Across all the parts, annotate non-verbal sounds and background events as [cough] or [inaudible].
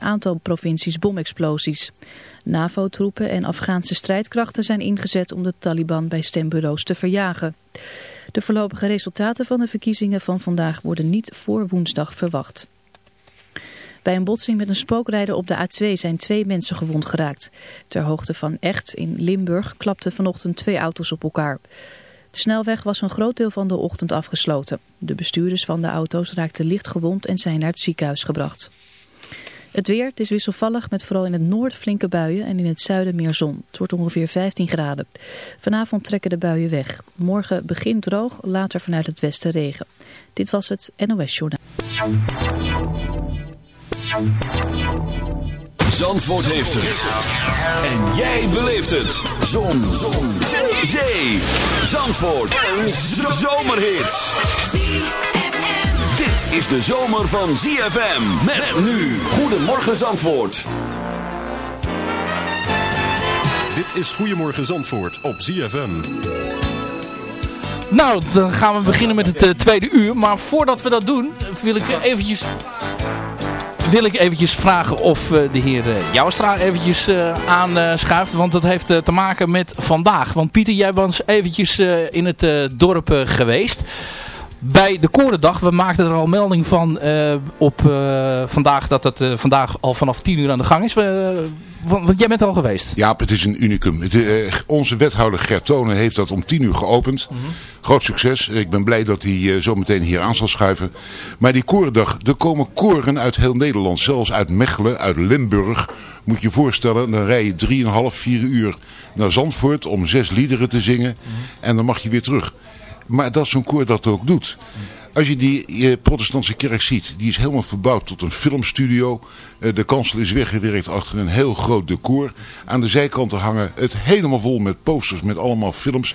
aantal provincies bomexplosies. NAVO-troepen en Afghaanse strijdkrachten zijn ingezet om de Taliban bij stembureaus te verjagen. De voorlopige resultaten van de verkiezingen van vandaag worden niet voor woensdag verwacht. Bij een botsing met een spookrijder op de A2 zijn twee mensen gewond geraakt. Ter hoogte van Echt in Limburg klapten vanochtend twee auto's op elkaar. De snelweg was een groot deel van de ochtend afgesloten. De bestuurders van de auto's raakten licht gewond en zijn naar het ziekenhuis gebracht. Het weer, is wisselvallig met vooral in het noorden flinke buien en in het zuiden meer zon. Het wordt ongeveer 15 graden. Vanavond trekken de buien weg. Morgen begint droog, later vanuit het westen regen. Dit was het NOS Journaal. Zandvoort heeft het. En jij beleeft het. Zon. Zon. Zee. Zee. Zandvoort. Een zomerhit. Dit is de zomer van ZFM. Met nu. Goedemorgen Zandvoort. Dit is Goedemorgen Zandvoort op ZFM. Nou, dan gaan we beginnen met het uh, tweede uur. Maar voordat we dat doen, wil ik eventjes wil ik eventjes vragen of uh, de heer uh, Joustra eventjes aanschuift. want dat heeft te maken met vandaag. Want Pieter, jij was eventjes in het dorp geweest. Bij de Korendag, we maakten er al melding van op vandaag dat het vandaag al vanaf 10 uur aan de gang is. Want, jij bent al geweest. Ja, het is een unicum. Het, onze wethouder Gert Tonen heeft dat om 10 uur geopend. Mm -hmm. Groot succes. Ik ben blij dat hij zo meteen hier aan zal schuiven. Maar die korendag, er komen koren uit heel Nederland. Zelfs uit Mechelen, uit Limburg. Moet je je voorstellen, dan rij je 3,5, 4 uur naar Zandvoort om zes liederen te zingen. Mm -hmm. En dan mag je weer terug. Maar dat zo'n koor dat ook doet. Als je die eh, protestantse kerk ziet, die is helemaal verbouwd tot een filmstudio. Uh, de kansel is weggewerkt achter een heel groot decor. Aan de zijkanten hangen het helemaal vol met posters, met allemaal films.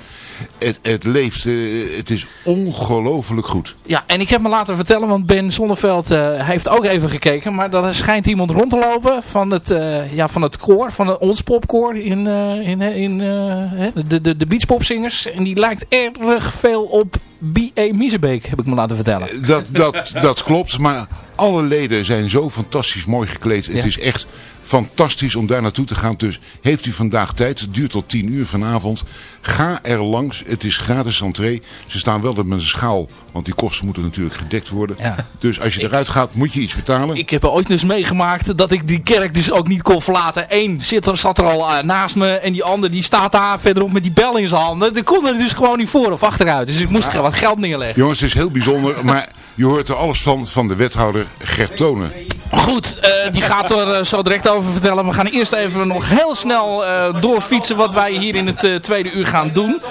Het, het leeft, uh, het is ongelooflijk goed. Ja, en ik heb me laten vertellen, want Ben Zonneveld uh, heeft ook even gekeken. Maar er schijnt iemand rond te lopen van het, ja, van het koor, van ons popkoor in, in, in de, de, de beachpopzingers. En die lijkt erg veel op B.A. Miezebeek, heb ik me laten vertellen. Dat, dat, dat klopt, maar alle leden zijn zo fantastisch mooi gekleed. Het ja. is echt fantastisch om daar naartoe te gaan. Dus heeft u vandaag tijd, het duurt tot 10 uur vanavond. Ga er langs, het is gratis entree. Ze staan wel met een schaal, want die kosten moeten natuurlijk gedekt worden. Ja. Dus als je ik, eruit gaat, moet je iets betalen. Ik heb er ooit eens meegemaakt dat ik die kerk dus ook niet kon verlaten. Eén zit er, zat er al uh, naast me en die ander die staat daar verderop met die bel in zijn handen. Die kon er dus gewoon niet voor of achteruit. Dus ik moest ja. wat geld neerleggen. Jongens, het is heel bijzonder, maar je hoort er alles van van de wethouder Gert Tonen. Goed, uh, die gaat er uh, zo direct over vertellen. We gaan eerst even nog heel snel uh, doorfietsen wat wij hier in het tweede uur gaan doen.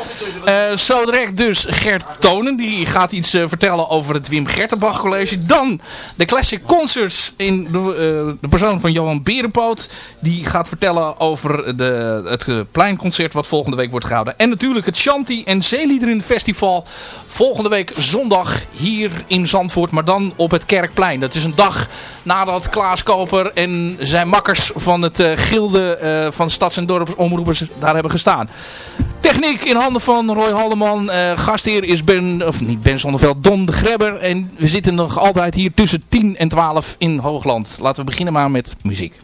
zo direct dus Gert Tonen. Die gaat iets vertellen over het Wim Gertenbach College. Dan de Classic Concerts in de, de persoon van Johan Berenpoot. Die gaat vertellen over de, het pleinconcert wat volgende week wordt gehouden. En natuurlijk het Shanti en Zeeliederen Festival. Volgende week zondag hier in Zandvoort. Maar dan op het Kerkplein. Dat is een dag nadat Klaas Koper en zijn makkers van het uh, gilde uh, van stads- en dorpsomroepers daar hebben gestaan. Techniek in handen van Roy Haldeman. Uh, gastheer is Ben, of niet Ben Zonneveld, Don de Grebber. En we zitten nog altijd hier tussen 10 en 12 in Hoogland. Laten we beginnen maar met muziek.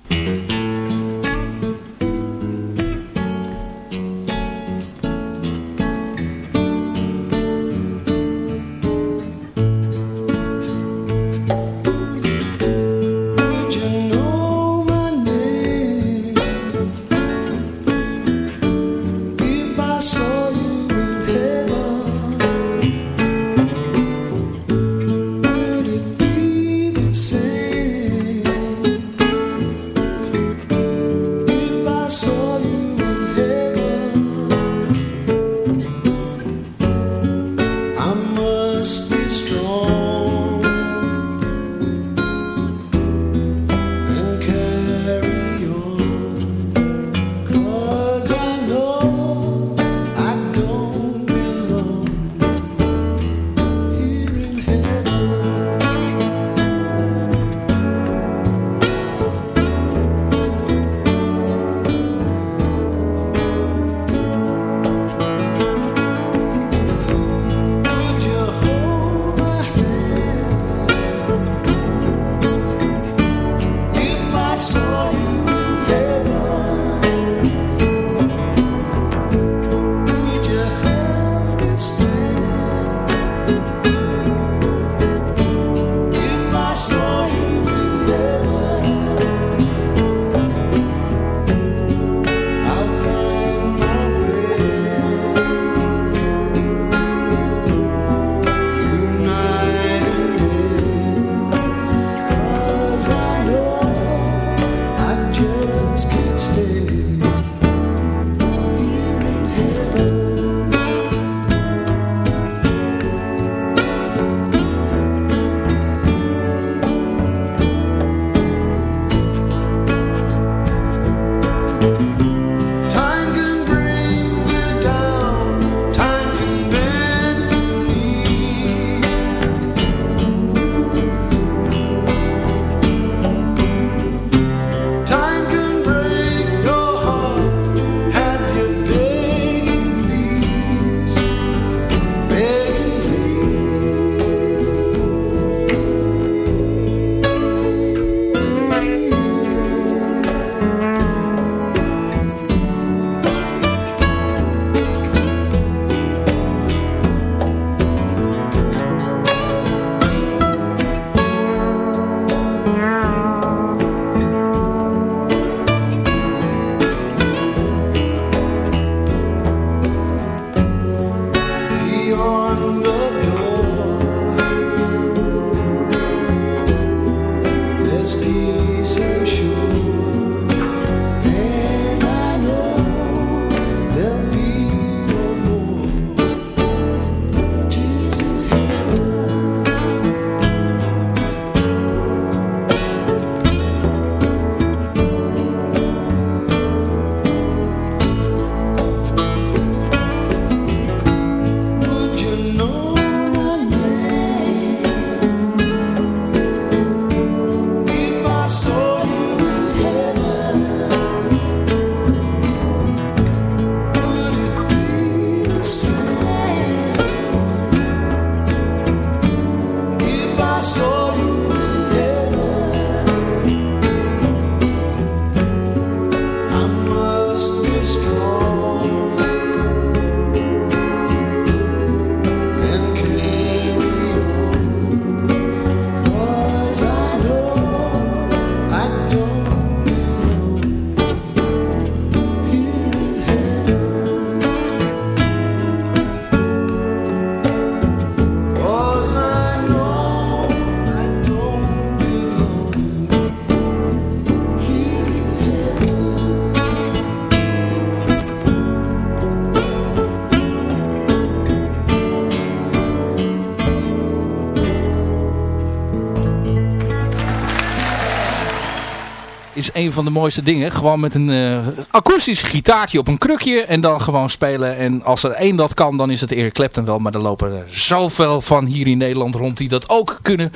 Een van de mooiste dingen. Gewoon met een uh, akoestisch gitaartje op een krukje en dan gewoon spelen. En als er één dat kan, dan is het Eric Clapton wel. Maar er lopen er zoveel van hier in Nederland rond die dat ook kunnen.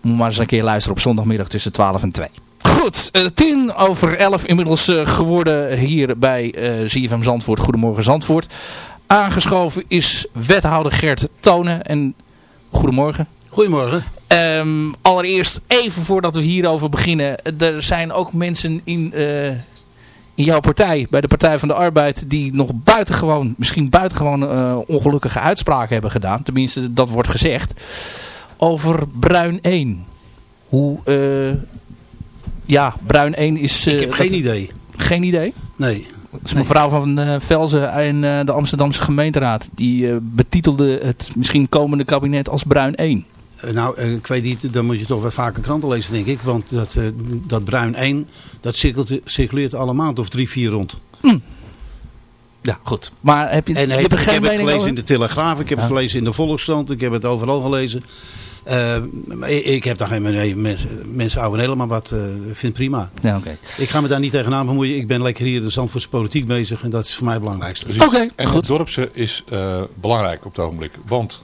Moet maar eens een keer luisteren op zondagmiddag tussen 12 en 2. Goed, uh, tien over elf inmiddels uh, geworden hier bij uh, ZFM Zandvoort. Goedemorgen Zandvoort. Aangeschoven is wethouder Gert Tonen. En goedemorgen. Goedemorgen. Um, allereerst even voordat we hierover beginnen. Er zijn ook mensen in, uh, in jouw partij, bij de Partij van de Arbeid, die nog buitengewoon, misschien buitengewoon uh, ongelukkige uitspraken hebben gedaan. Tenminste, dat wordt gezegd. Over Bruin 1. Hoe, uh, ja, Bruin 1 is... Ik heb geen idee. Geen idee? Nee. Dat is mevrouw van uh, Velzen en uh, de Amsterdamse gemeenteraad. Die uh, betitelde het misschien komende kabinet als Bruin 1. Nou, ik weet niet, dan moet je toch wat vaker kranten lezen, denk ik. Want dat, dat Bruin 1, dat circuleert alle maand of drie, vier rond. Mm. Ja, goed. Maar heb je, en je heb, ik geen heb het gelezen over? in de Telegraaf, ik heb Ja. het gelezen in de Volkskrant, ik heb het overal gelezen. Uh, ik heb daar geen nee, mensen, mensen houden helemaal wat, uh, vind het prima. Ja, oké. Ik ga me daar niet tegenaan bemoeien. Ik ben lekker hier de Zandvoortse politiek bezig en dat is voor mij het belangrijkste. Oké, en goed. het dorpse is uh, belangrijk op het ogenblik. Want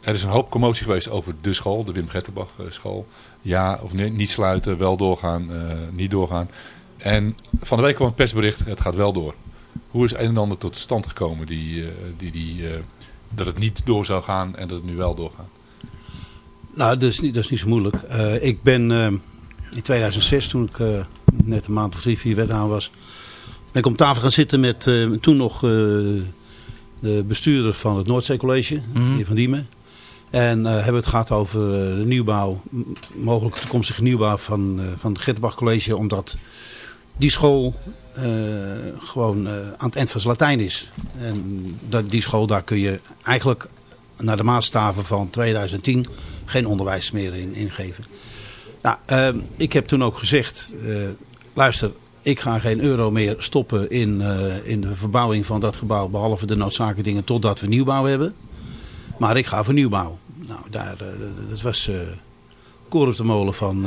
er is een hoop commotie geweest over de school, de Wim Gettenbach school. Ja of nee, niet sluiten, wel doorgaan, uh, niet doorgaan. En van de week kwam het persbericht, het gaat wel door. Hoe is een en ander tot stand gekomen die, uh, die, die, dat het niet door zou gaan en dat het nu wel doorgaat? Nou, dat is niet, dat is niet zo moeilijk. Uh, ik ben uh, in 2006, toen ik uh, net een maand of drie, vier wethouder was, ben ik om tafel gaan zitten met toen nog de bestuurder van het Noordzee College, mm -hmm. heer Van Diemen. En hebben het gehad over de nieuwbouw, mogelijk toekomstige nieuwbouw van, van het Gettenbach College, omdat die school gewoon aan het eind van zijn Latijn is. En dat, die school, daar kun je eigenlijk naar de maatstaven van 2010 geen onderwijs meer in, ingeven. Nou, uh, ik heb toen ook gezegd, uh, luister, ik ga geen euro meer stoppen in, uh, in de verbouwing van dat gebouw, behalve de noodzakelijke dingen, totdat we nieuwbouw hebben. Maar ik ga voor nieuwbouw. Nou, daar, dat was uh, koor op de molen van,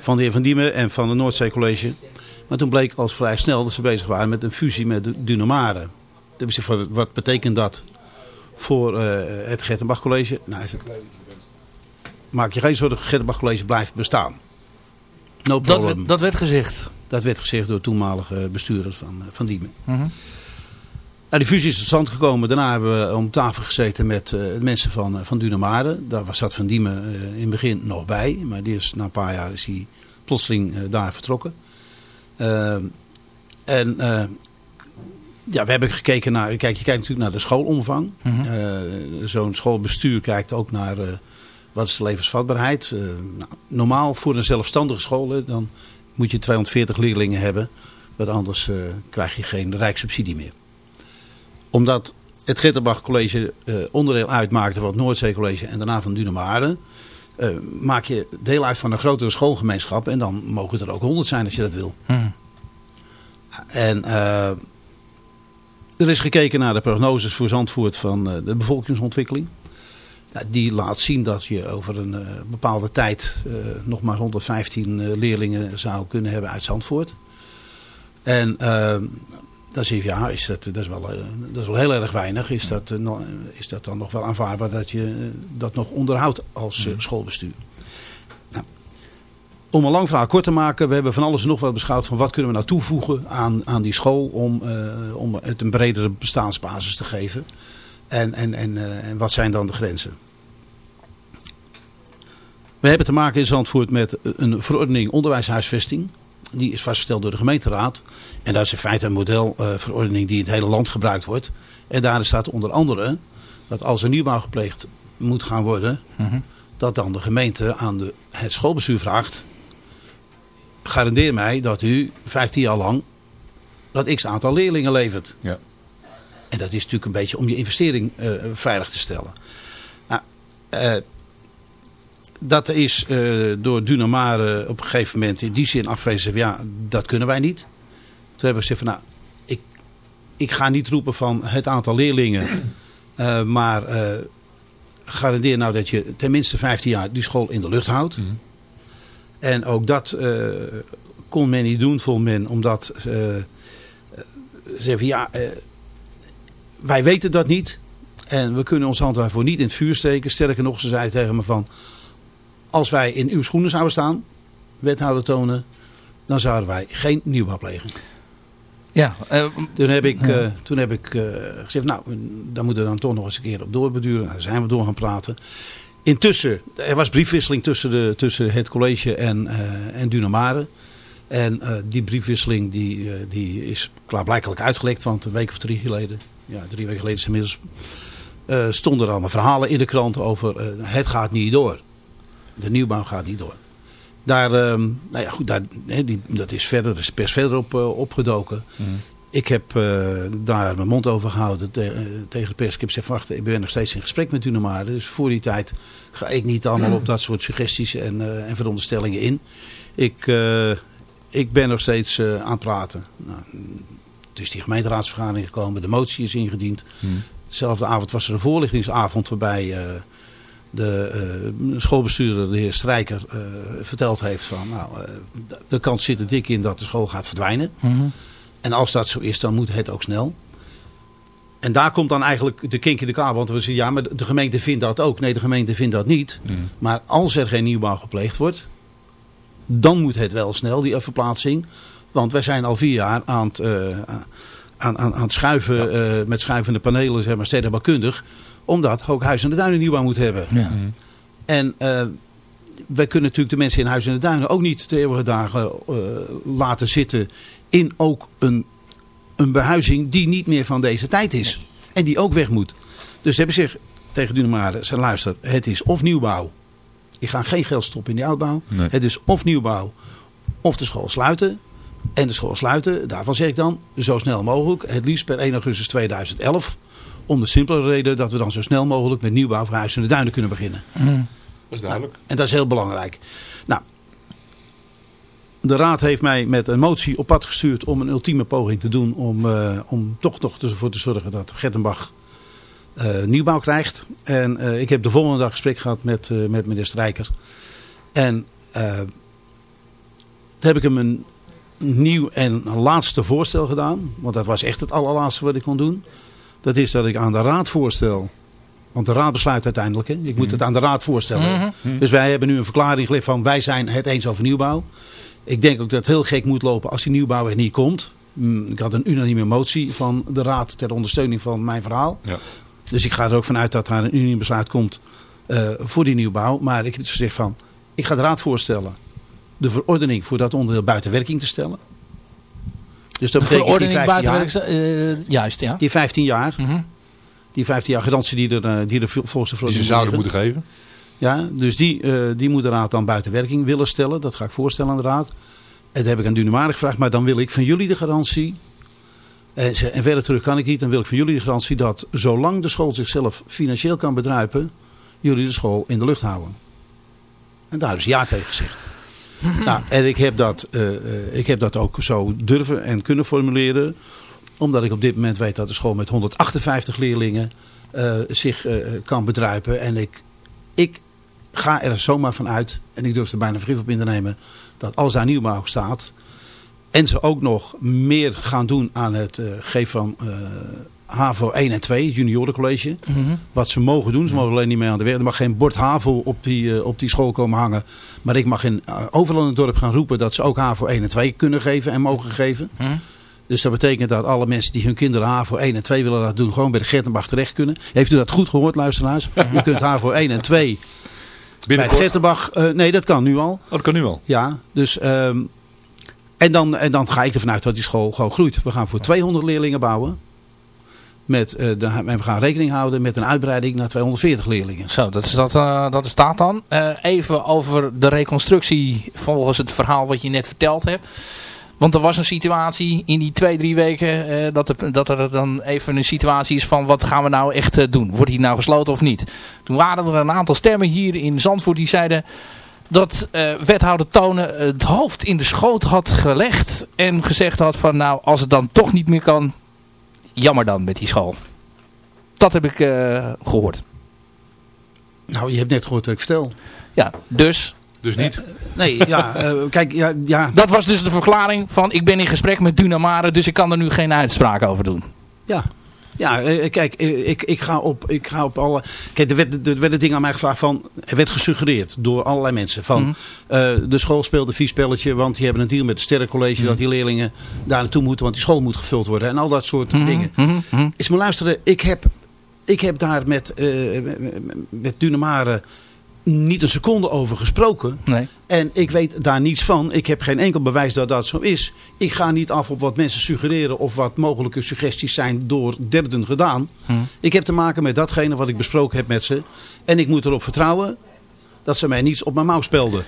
van de heer Van Diemen en van het Noordzee College. Maar toen bleek al vrij snel dat ze bezig waren met een fusie met Dunomare. Dus wat betekent dat voor het Gertenbach College. Nou, is het... Maak je geen zorgen, het Gertenbach College blijft bestaan. No dat, werd, dat werd gezegd. Dat werd gezegd door toenmalige bestuurders van, van Diemen. Uh -huh. Nou, die fusie is tot stand gekomen. Daarna hebben we om tafel gezeten met uh, mensen van, van Dunamare. Daar was zat Van Diemen uh, in het begin nog bij. Maar die is, na een paar jaar is hij plotseling daar vertrokken. en ja, we hebben gekeken naar, kijk, je kijkt natuurlijk naar de schoolomvang. Mhm. Zo'n schoolbestuur kijkt ook naar wat is de levensvatbaarheid. Nou, normaal voor een zelfstandige school, hè, dan moet je 240 leerlingen hebben. Want anders krijg je geen rijkssubsidie meer. Omdat het Gitterbach College uh, onderdeel uitmaakte van het Noordzee College en daarna van Dunamare. Uh, maak je deel uit van een grotere schoolgemeenschap en dan mogen het er ook 100 zijn als je dat wil. Uh -huh. En er is gekeken naar de prognoses voor Zandvoort van uh, de bevolkingsontwikkeling. Ja, die laat zien dat je over een bepaalde tijd nog maar 115 leerlingen zou kunnen hebben uit Zandvoort. En dan zeg je, ja, is dat, dat, is wel, dat is wel heel erg weinig. Is dat, is dat dan nog wel aanvaardbaar dat je dat nog onderhoudt als schoolbestuur? Nou, om een lang verhaal kort te maken, we hebben van alles en nog wat beschouwd van wat kunnen we nou toevoegen aan, aan die school om, uh, om het een bredere bestaansbasis te geven. En, en, en, uh, en wat zijn dan de grenzen? We hebben te maken in Zandvoort met een verordening onderwijshuisvesting. Die is vastgesteld door de gemeenteraad. En dat is in feite een modelverordening die in het hele land gebruikt wordt. En daarin staat onder andere dat als er nieuwbouw gepleegd moet gaan worden... -huh. dat dan de gemeente aan de, het schoolbestuur vraagt garandeer mij dat u 15 jaar lang dat x aantal leerlingen levert. Ja. En dat is natuurlijk een beetje om je investering uh, veilig te stellen. Nou, uh, dat is uh, door Dunamare op een gegeven moment in die zin afgewezen. Ja, dat kunnen wij niet. Toen hebben we gezegd van nou, ik, ik ga niet roepen van het aantal leerlingen. [clears throat] maar garandeer nou dat je tenminste 15 jaar die school in de lucht houdt. Mm. En ook dat eh, kon men niet doen, vond men, omdat ze zeggen ja, wij weten dat niet. En we kunnen ons hand daarvoor niet in het vuur steken. Sterker nog, ze zeiden tegen me van, als wij in uw schoenen zouden staan, wethouder tonen, dan zouden wij geen nieuwbouw plegen. Ja, uh, toen heb ik, uh, toen heb ik uh, gezegd, nou, daar moeten we dan toch nog eens een keer op doorbeduren. Nou, daar zijn we door gaan praten. Intussen, er was briefwisseling tussen, de, tussen het college en, en Dunamare. En die briefwisseling die, die is klaarblijkelijk uitgelekt, want een week of drie geleden, ja, drie weken geleden is inmiddels, stonden er allemaal verhalen in de krant over het gaat niet door. De nieuwbouw gaat niet door. Daar, uh, nou ja, goed, daar, die, dat is verder, er is pers verder op uh, opgedoken. Mm. Ik heb uh, daar mijn mond over gehouden te, uh, tegen de pers. Ik heb gezegd, wacht, ik ben nog steeds in gesprek met u normaal. Dus voor die tijd ga ik niet allemaal op dat soort suggesties en, en veronderstellingen in. Ik, ik ben nog steeds aan het praten. Nou, dus die gemeenteraadsvergadering gekomen, de motie is ingediend. Mm. Dezelfde avond was er een voorlichtingsavond waarbij de uh, schoolbestuurder, de heer Strijker, uh, verteld heeft van nou, uh, de kans zit er dik in dat de school gaat verdwijnen. Mm -hmm. En als dat zo is, dan moet het ook snel. En daar komt dan eigenlijk de kink in de kabel. Want we zeggen, ja, maar de gemeente vindt dat ook. Nee, de gemeente vindt dat niet. Mm. Maar als er geen nieuwbouw gepleegd wordt, dan moet het wel snel, die verplaatsing. Want wij zijn al vier jaar aan het, aan, aan, aan het schuiven, ja. met schuivende panelen, zeg maar, stedenbouwkundig omdat Hooghuis en de Duinen nieuwbouw moet hebben. Ja. En uh, wij kunnen natuurlijk de mensen in Huis en de Duinen ook niet de eeuwige dagen uh, laten zitten in ook een, een behuizing die niet meer van deze tijd is. En die ook weg moet. Dus heb ik zeg tegen Dunamare, ze luister, het is of nieuwbouw. Ik ga geen geld stoppen in die uitbouw. Nee. Het is of nieuwbouw of de school sluiten. En de school sluiten, daarvan zeg ik dan, zo snel mogelijk. Het liefst per 1 augustus 2011. Om de simpele reden dat we dan zo snel mogelijk met nieuwbouw voor Huis en de Duinen kunnen beginnen. Mm. Dat is duidelijk. Nou, en dat is heel belangrijk. Nou, de raad heeft mij met een motie op pad gestuurd om een ultieme poging te doen. Om, uh, om toch nog ervoor te zorgen dat Gettenbach uh, nieuwbouw krijgt. En uh, ik heb de volgende dag gesprek gehad met, met meneer Strijker. En toen heb ik hem een nieuw en laatste voorstel gedaan. Want dat was echt het allerlaatste wat ik kon doen. Dat is dat ik aan de raad voorstel. Want de raad besluit uiteindelijk. Hè? Ik moet het aan de raad voorstellen. Mm -hmm. Dus wij hebben nu een verklaring gelicht van wij zijn het eens over nieuwbouw. Ik denk ook dat het heel gek moet lopen als die nieuwbouw er niet komt. Ik had een unanieme motie van de raad ter ondersteuning van mijn verhaal. Ja. Dus ik ga er ook vanuit dat er een unaniem besluit komt uh, voor die nieuwbouw. Maar ik heb dus gezegd van, ik ga de raad voorstellen de verordening voor dat onderdeel buiten werking te stellen. Dus dat de verordening buiten uh, juist, ja. Die 15 jaar. Mm -hmm. Die 15 jaar garantie die er, uh, die er volgens de verordening Die ze zouden moeten geven. Ja, dus die, uh, die moet de raad dan buiten werking willen stellen. Dat ga ik voorstellen aan de raad. En dat heb ik aan Dunamare gevraagd. Maar dan wil ik van jullie de garantie. En, en verder terug kan ik niet. Dan wil ik van jullie de garantie dat zolang de school zichzelf financieel kan bedruipen. Jullie de school in de lucht houden. En daar is ja tegen gezegd. [laughs] nou, en ik heb, dat, uh, ik heb dat ook zo durven en kunnen formuleren. Omdat ik op dit moment weet dat de school met 158 leerlingen uh, zich kan bedruipen. En ik, ik ga er zomaar van uit, en ik durf er bijna vergif op in te nemen, dat alles aan nieuwbouw staat. En ze ook nog meer gaan doen aan het geven van HAVO 1 en 2, juniorencollege. Mm -hmm. Wat ze mogen doen, ze mogen alleen niet mee aan de werk. Er mag geen bord HAVO op die, uh, op die school komen hangen. Maar ik mag in, uh, overal in het dorp gaan roepen dat ze ook HAVO 1 en 2 kunnen geven en mogen geven. Mm -hmm. Dus dat betekent dat alle mensen die hun kinderen HAVO 1 en 2 willen laten doen, gewoon bij de Gertenbach terecht kunnen. Heeft u dat goed gehoord, luisteraars? U kunt HAVO 1 en 2 bij de Gertenbach. Uh, nee, dat kan nu al. Oh, dat kan nu al. Ja, dus... Um, en dan, en dan ga ik ervan uit dat die school gewoon groeit. We gaan voor 200 leerlingen bouwen. Met, uh, de, we gaan rekening houden met een uitbreiding naar 240 leerlingen. Zo, dat, is dat, uh, dat staat dan. Uh, even over de reconstructie volgens het verhaal wat je net verteld hebt. Want er was een situatie in die twee, drie weken dat, er, dat er dan even een situatie is van wat gaan we nou echt doen? Wordt die nou gesloten of niet? Toen waren er een aantal stemmen hier in Zandvoort die zeiden dat wethouder Tonen het hoofd in de schoot had gelegd. En gezegd had van nou als het dan toch niet meer kan, jammer dan met die school. Dat heb ik uh, gehoord. Nou, je hebt net gehoord wat ik vertel. Ja, dus... Dus niet. Nee, ja, eh, kijk, ja, ja, Dat was dus de verklaring van ik ben in gesprek met Dunamare, dus ik kan er nu geen uitspraak over doen. ja. Ja, eh, kijk, eh, ik, ik, ga op, ik ga op alle... Kijk, er, werd, er werden dingen aan mij gevraagd van... Er werd gesuggereerd door allerlei mensen van... Mhm. eh, de school speelt een vies spelletje, want die hebben een deal met het sterrencollege... Mhm. dat die leerlingen daar naartoe moeten, want die school moet gevuld worden. En al dat soort dingen. Mhm, mhm. Is maar luisteren, ik heb, ik heb daar met, eh met Dunamare niet een seconde over gesproken. Nee. En ik weet daar niets van. Ik heb geen enkel bewijs dat dat zo is. Ik ga niet af op wat mensen suggereren of wat mogelijke suggesties zijn door derden gedaan. Ik heb te maken met datgene wat ik besproken heb met ze. En ik moet erop vertrouwen dat ze mij niets op mijn mouw spelden.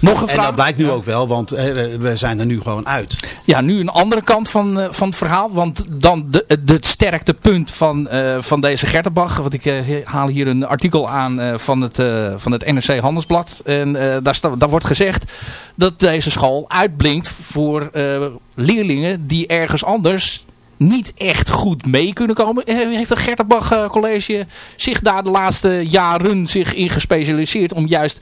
Nog een En vraag. dat blijkt nu ook wel, want eh, we zijn er nu gewoon uit. Ja, nu een andere kant van, eh, van het verhaal. Want dan de, de, het sterkte punt van, eh, van deze Gertenbach. Want ik haal hier een artikel aan van, het, van het NRC Handelsblad. En daar, sta, daar wordt gezegd dat deze school uitblinkt voor leerlingen die ergens anders niet echt goed mee kunnen komen. Heeft het Gertenbach College zich daar de laatste jaren zich in gespecialiseerd om juist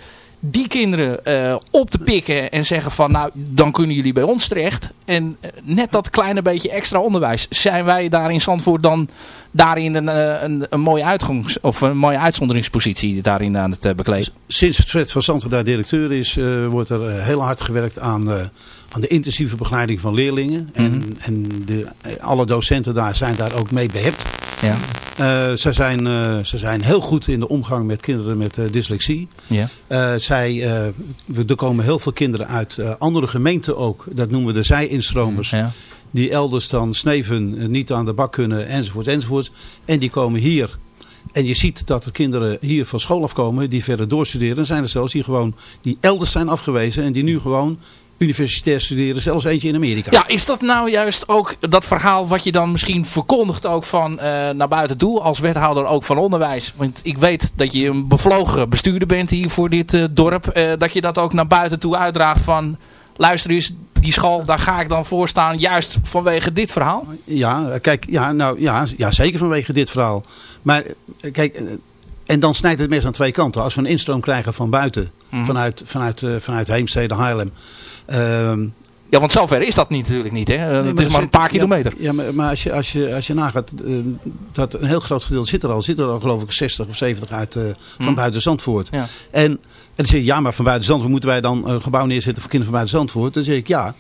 die kinderen eh, op te pikken en zeggen van nou dan kunnen jullie bij ons terecht. En eh, net dat kleine beetje extra onderwijs. Zijn wij daar in Zandvoort dan daarin een, eh, een, een mooie uitgangs- of een mooie uitzonderingspositie daarin aan het bekleden? Sinds Fred van Zanten daar directeur is, wordt er heel hard gewerkt aan, de intensieve begeleiding van leerlingen. En, en de, alle docenten daar zijn daar ook mee behept. Ja. Eh, ze, zijn, eh, ze zijn heel goed in de omgang met kinderen met eh, dyslexie. Ja. Zij, er komen heel veel kinderen uit andere gemeenten ook. Dat noemen we de zij-instromers. Ja. Die elders dan sneven niet aan de bak kunnen enzovoort enzovoort. En die komen hier. En je ziet dat er kinderen hier van school afkomen die verder doorstuderen. Er zijn er zelfs die gewoon die elders zijn afgewezen en die nu gewoon universitair studeren. Zelfs eentje in Amerika. Ja, is dat nou juist ook dat verhaal wat je dan misschien verkondigt ook van eh, naar buiten toe als wethouder ook van onderwijs? Want ik weet dat je een bevlogen bestuurder bent hier voor dit eh, dorp. eh, dat je dat ook naar buiten toe uitdraagt van luister eens, die school daar ga ik dan voor staan juist vanwege dit verhaal. Ja, kijk, ja, nou, ja, ja, zeker vanwege dit verhaal. Maar kijk, en dan snijdt het mes aan twee kanten. Als we een instroom krijgen van buiten, vanuit, vanuit, eh, vanuit Heemstede, Haarlem. Ehm, Ja, want zover is dat niet, natuurlijk niet. Hè? Het is maar een zit- paar kilometer. Ja, ja, maar, maar als, je, als, je, als je nagaat, eh, dat een heel groot gedeelte zit er al. Zit er al geloof ik 60 of 70 uit, eh, van buiten Zandvoort. Ja. En, en dan zeg je, ja, maar van buiten Zandvoort moeten wij dan een gebouw neerzetten voor kinderen van buiten Zandvoort. Dan zeg ik ja.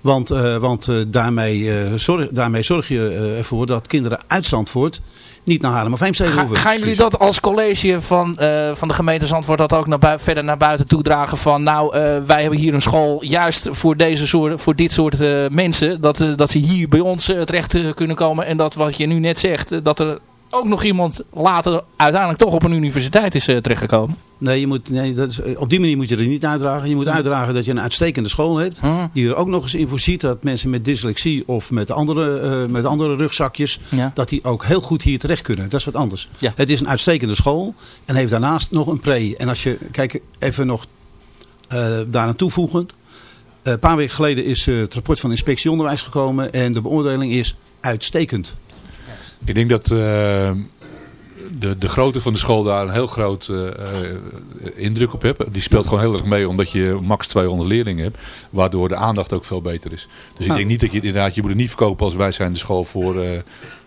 Want, eh, want eh, daarmee, zorg, daarmee zorg je ervoor dat kinderen uit Zandvoort niet naar Haarlem of Heemstede Ga, hoeven. gaan jullie dat als college van, eh, van de gemeente Zandvoort dat ook naar verder naar buiten toedragen van nou eh, wij hebben hier een school juist voor, deze soort, voor dit soort eh, mensen dat, dat ze hier bij ons terecht kunnen komen en dat wat je nu net zegt dat er ook nog iemand later uiteindelijk toch op een universiteit is eh, terechtgekomen. Nee, je moet, nee dat is, op die manier moet je er niet uitdragen. Je moet uitdragen dat je een uitstekende school hebt. Hm. Die er ook nog eens in voorziet dat mensen met dyslexie of met andere, eh, met andere rugzakjes. Ja. Dat die ook heel goed hier terecht kunnen. Dat is wat anders. Ja. Het is een uitstekende school. En heeft daarnaast nog een pre. En als je, kijk even nog eh daaraan toevoegend. Eh, een paar weken geleden is eh, het rapport van inspectie onderwijs gekomen. En de beoordeling is uitstekend. Ik denk dat eh, de, de grootte van de school daar een heel groot eh, eh, indruk op heeft. Die speelt gewoon heel erg mee omdat je max 200 leerlingen hebt. Waardoor de aandacht ook veel beter is. Dus ik Nou. denk niet dat je inderdaad, je moet het niet verkopen als wij zijn de school voor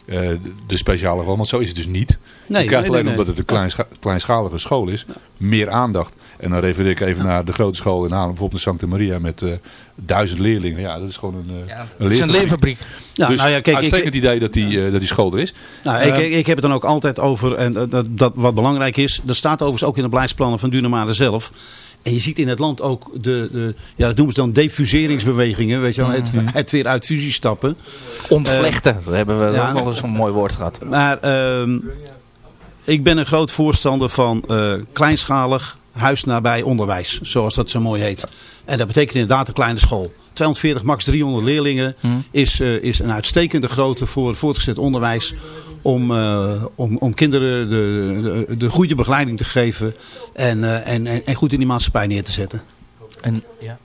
eh, de speciale geval. Want zo is het dus niet. Nee, je krijgt nee, alleen nee, omdat het een kleinscha- kleinschalige school is, meer aandacht. En dan refereer ik even naar de grote school in Haarlem, bijvoorbeeld de Sancta Maria met eh, duizend leerlingen. Ja, dat is gewoon een, eh, Het is een leerfabriek. Ja, dus nou ja, kijk, ik, uitstekend idee dat die, dat die school er is. Nou, ik, Eh, ik, ik heb het dan ook altijd over, en dat- dat, dat wat belangrijk is, dat staat overigens ook in de beleidsplannen van Dunamare zelf. En je ziet in het land ook de, de ja, dat noemen ze dan diffuseringsbewegingen, weet je wel, het, het weer uit fusie stappen. Ontvlechten, daar hebben we ja. ook wel eens een mooi woord gehad. Maar ehm, ik ben een groot voorstander van eh, kleinschalig huisnabij onderwijs, zoals dat zo mooi heet. En dat betekent inderdaad een kleine school. 240, max 300 leerlingen is, eh, is een uitstekende grootte voor voortgezet onderwijs. Om, eh, om, om kinderen de, de, de goede begeleiding te geven en, eh, en, en, en goed in die maatschappij neer te zetten. En, ja.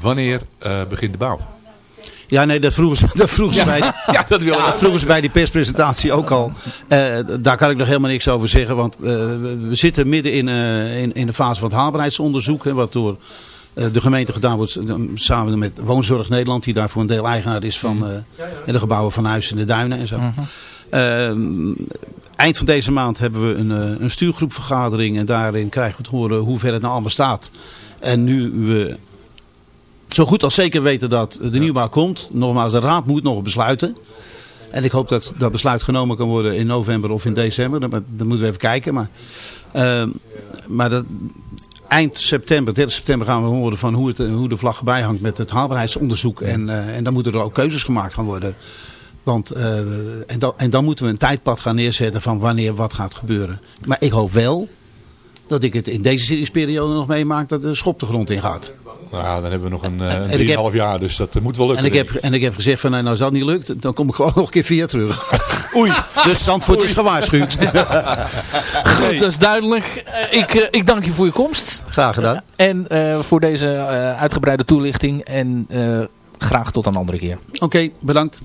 Wanneer eh, begint de bouw? Ja, nee, dat vroegen ze, [laughs] dat vroegen ze, bij, Ja, dat wil ik. dat vroegen ze bij die perspresentatie ook al. Eh, daar kan ik nog helemaal niks over zeggen. Want eh, we, we zitten midden in, eh, in, in de fase van het haalbaarheidsonderzoek. Hè, wat door de gemeente gedaan wordt eh, samen met Woonzorg Nederland. Die daar voor een deel eigenaar is van eh, de gebouwen van Huis in de Duinen en zo. Ehm, eind van deze maand hebben we een, eh, een stuurgroepvergadering. En daarin krijgen we te horen hoe ver het nou allemaal staat. En nu we zo goed als zeker weten dat de nieuwbouw komt. Nogmaals, de raad moet nog besluiten. En ik hoop dat dat besluit genomen kan worden in november of in december. Dan, dan moeten we even kijken. Maar, ehm, maar dat, eind september, 30 september gaan we horen van hoe, het, hoe de vlag erbij hangt met het haalbaarheidsonderzoek. En, eh, en dan moeten er ook keuzes gemaakt gaan worden. Want, eh, en, dan, en dan moeten we een tijdpad gaan neerzetten van wanneer wat gaat gebeuren. Maar ik hoop wel dat ik het in deze zittingsperiode nog meemaak dat de schop de grond in gaat. Nou, dan hebben we nog een En ik heb- 3,5 jaar, dus dat eh, moet wel lukken. En ik, heb, en ik heb gezegd van nou, nou als dat niet lukt, dan kom ik [laughs] gewoon nog een keer via terug. [laughs] Oei. Dus Zandvoort is gewaarschuwd. [laughs] Goed, dat is duidelijk. Eh, ik, eh, ik dank je voor je komst. Graag gedaan. En eh, voor deze eh, uitgebreide toelichting. En eh, graag tot een andere keer. Oké, bedankt.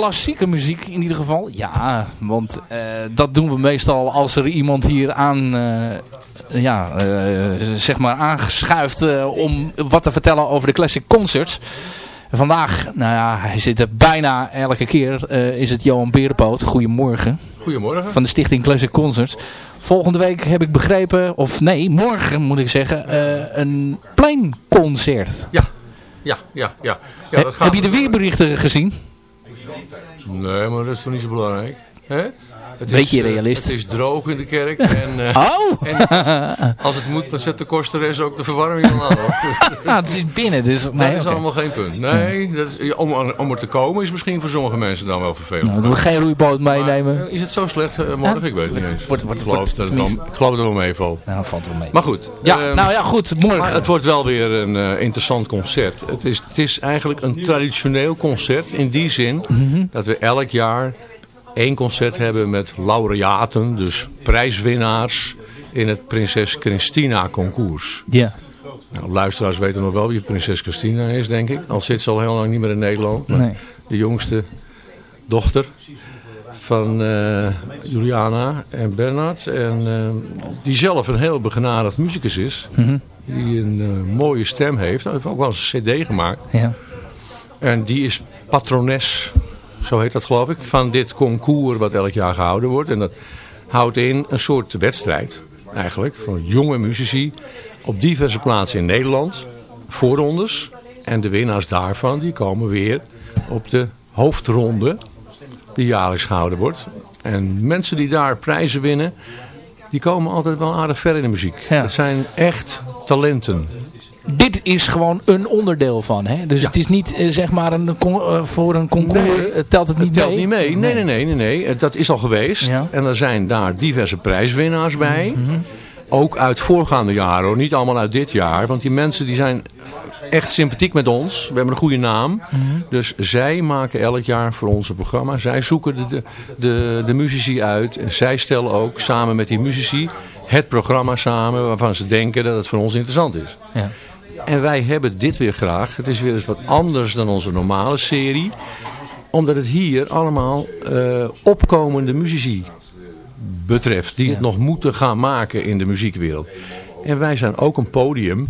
Klassieke muziek in ieder geval. Ja, want eh, dat doen we meestal als er iemand hier aan, eh, ja, eh, zeg maar aangeschuift om wat te vertellen over de classic concerts. Vandaag, nou ja, hij zit er bijna elke keer, is het Johan Berenpoot. Goedemorgen. Goedemorgen. Van de Stichting Classic Concerts. Volgende week heb ik begrepen, of nee, morgen moet ik zeggen, een pleinconcert. Ja, ja, ja. ja. ja dat gaat- heb je de weerberichten gezien? Nee, maar dat is toch niet zo belangrijk. Hè? Het Beetje is, eh, realist. het is droog in de kerk. En, [laughs] eh, Oh! en als het moet, dan zet de kosteres ook de verwarming aan. [laughs] Ah, het is binnen, dus dat is allemaal geen punt. Nee, dat is, om, er- om er te komen is misschien voor sommige mensen dan wel vervelend. Nou, doen we geen roeiboot meenemen. eh, is het zo slecht morgen? Ik weet het niet eens. Wordt- wordt- ik, geloof wordt- dat het wel, tenminste- ik geloof dat het wel meevalt. Nou, valt wel mee. Maar goed. ja, ehm, nou ja, goed, morgen. Het wordt wel weer een interessant concert. Het is, het is eigenlijk een traditioneel concert in die zin Mhm. dat we elk jaar één concert hebben met laureaten, dus prijswinnaars in het Prinses Christina concours. Ja. Nou, luisteraars weten nog wel wie Prinses Christina is, denk ik. Al zit ze al heel lang niet meer in Nederland. Maar Nee. De jongste dochter van eh, Juliana en Bernard. En eh, die zelf een heel begenadigd muzikus is. Mhm. Die een eh, mooie stem heeft. Hij heeft ook wel eens een cd gemaakt. ja. En die is patrones, zo heet dat geloof ik, van dit concours wat elk jaar gehouden wordt. En dat houdt in een soort wedstrijd eigenlijk van jonge muzici op diverse plaatsen in Nederland. Voorrondes. En de winnaars daarvan die komen weer op de hoofdronde die jaarlijks gehouden wordt. En mensen die daar prijzen winnen, die komen altijd wel aardig ver in de muziek. Ja. Dat zijn echt talenten. Dit is gewoon een onderdeel van, hè? Dus het is niet, eh, zeg maar, een eh, voor een concours Nee, eh, telt het niet Het telt mee? niet mee. Nee, nee, nee, nee, nee. Dat is al geweest. Ja. En er zijn daar diverse prijswinnaars bij. Mhm. Ook uit voorgaande jaren hoor. Niet allemaal uit dit jaar. Want die mensen die zijn echt sympathiek met ons. We hebben een goede naam. Mhm. Dus zij maken elk jaar voor ons een programma. Zij zoeken de, de, de, de muzici uit. En zij stellen ook samen met die muzici het programma samen. Waarvan ze denken dat het voor ons interessant is. Ja. En wij hebben dit weer graag. Het is weer eens wat anders dan onze normale serie. Omdat het hier allemaal eh, opkomende muzici betreft. Die het nog moeten gaan maken in de muziekwereld. En wij zijn ook een podium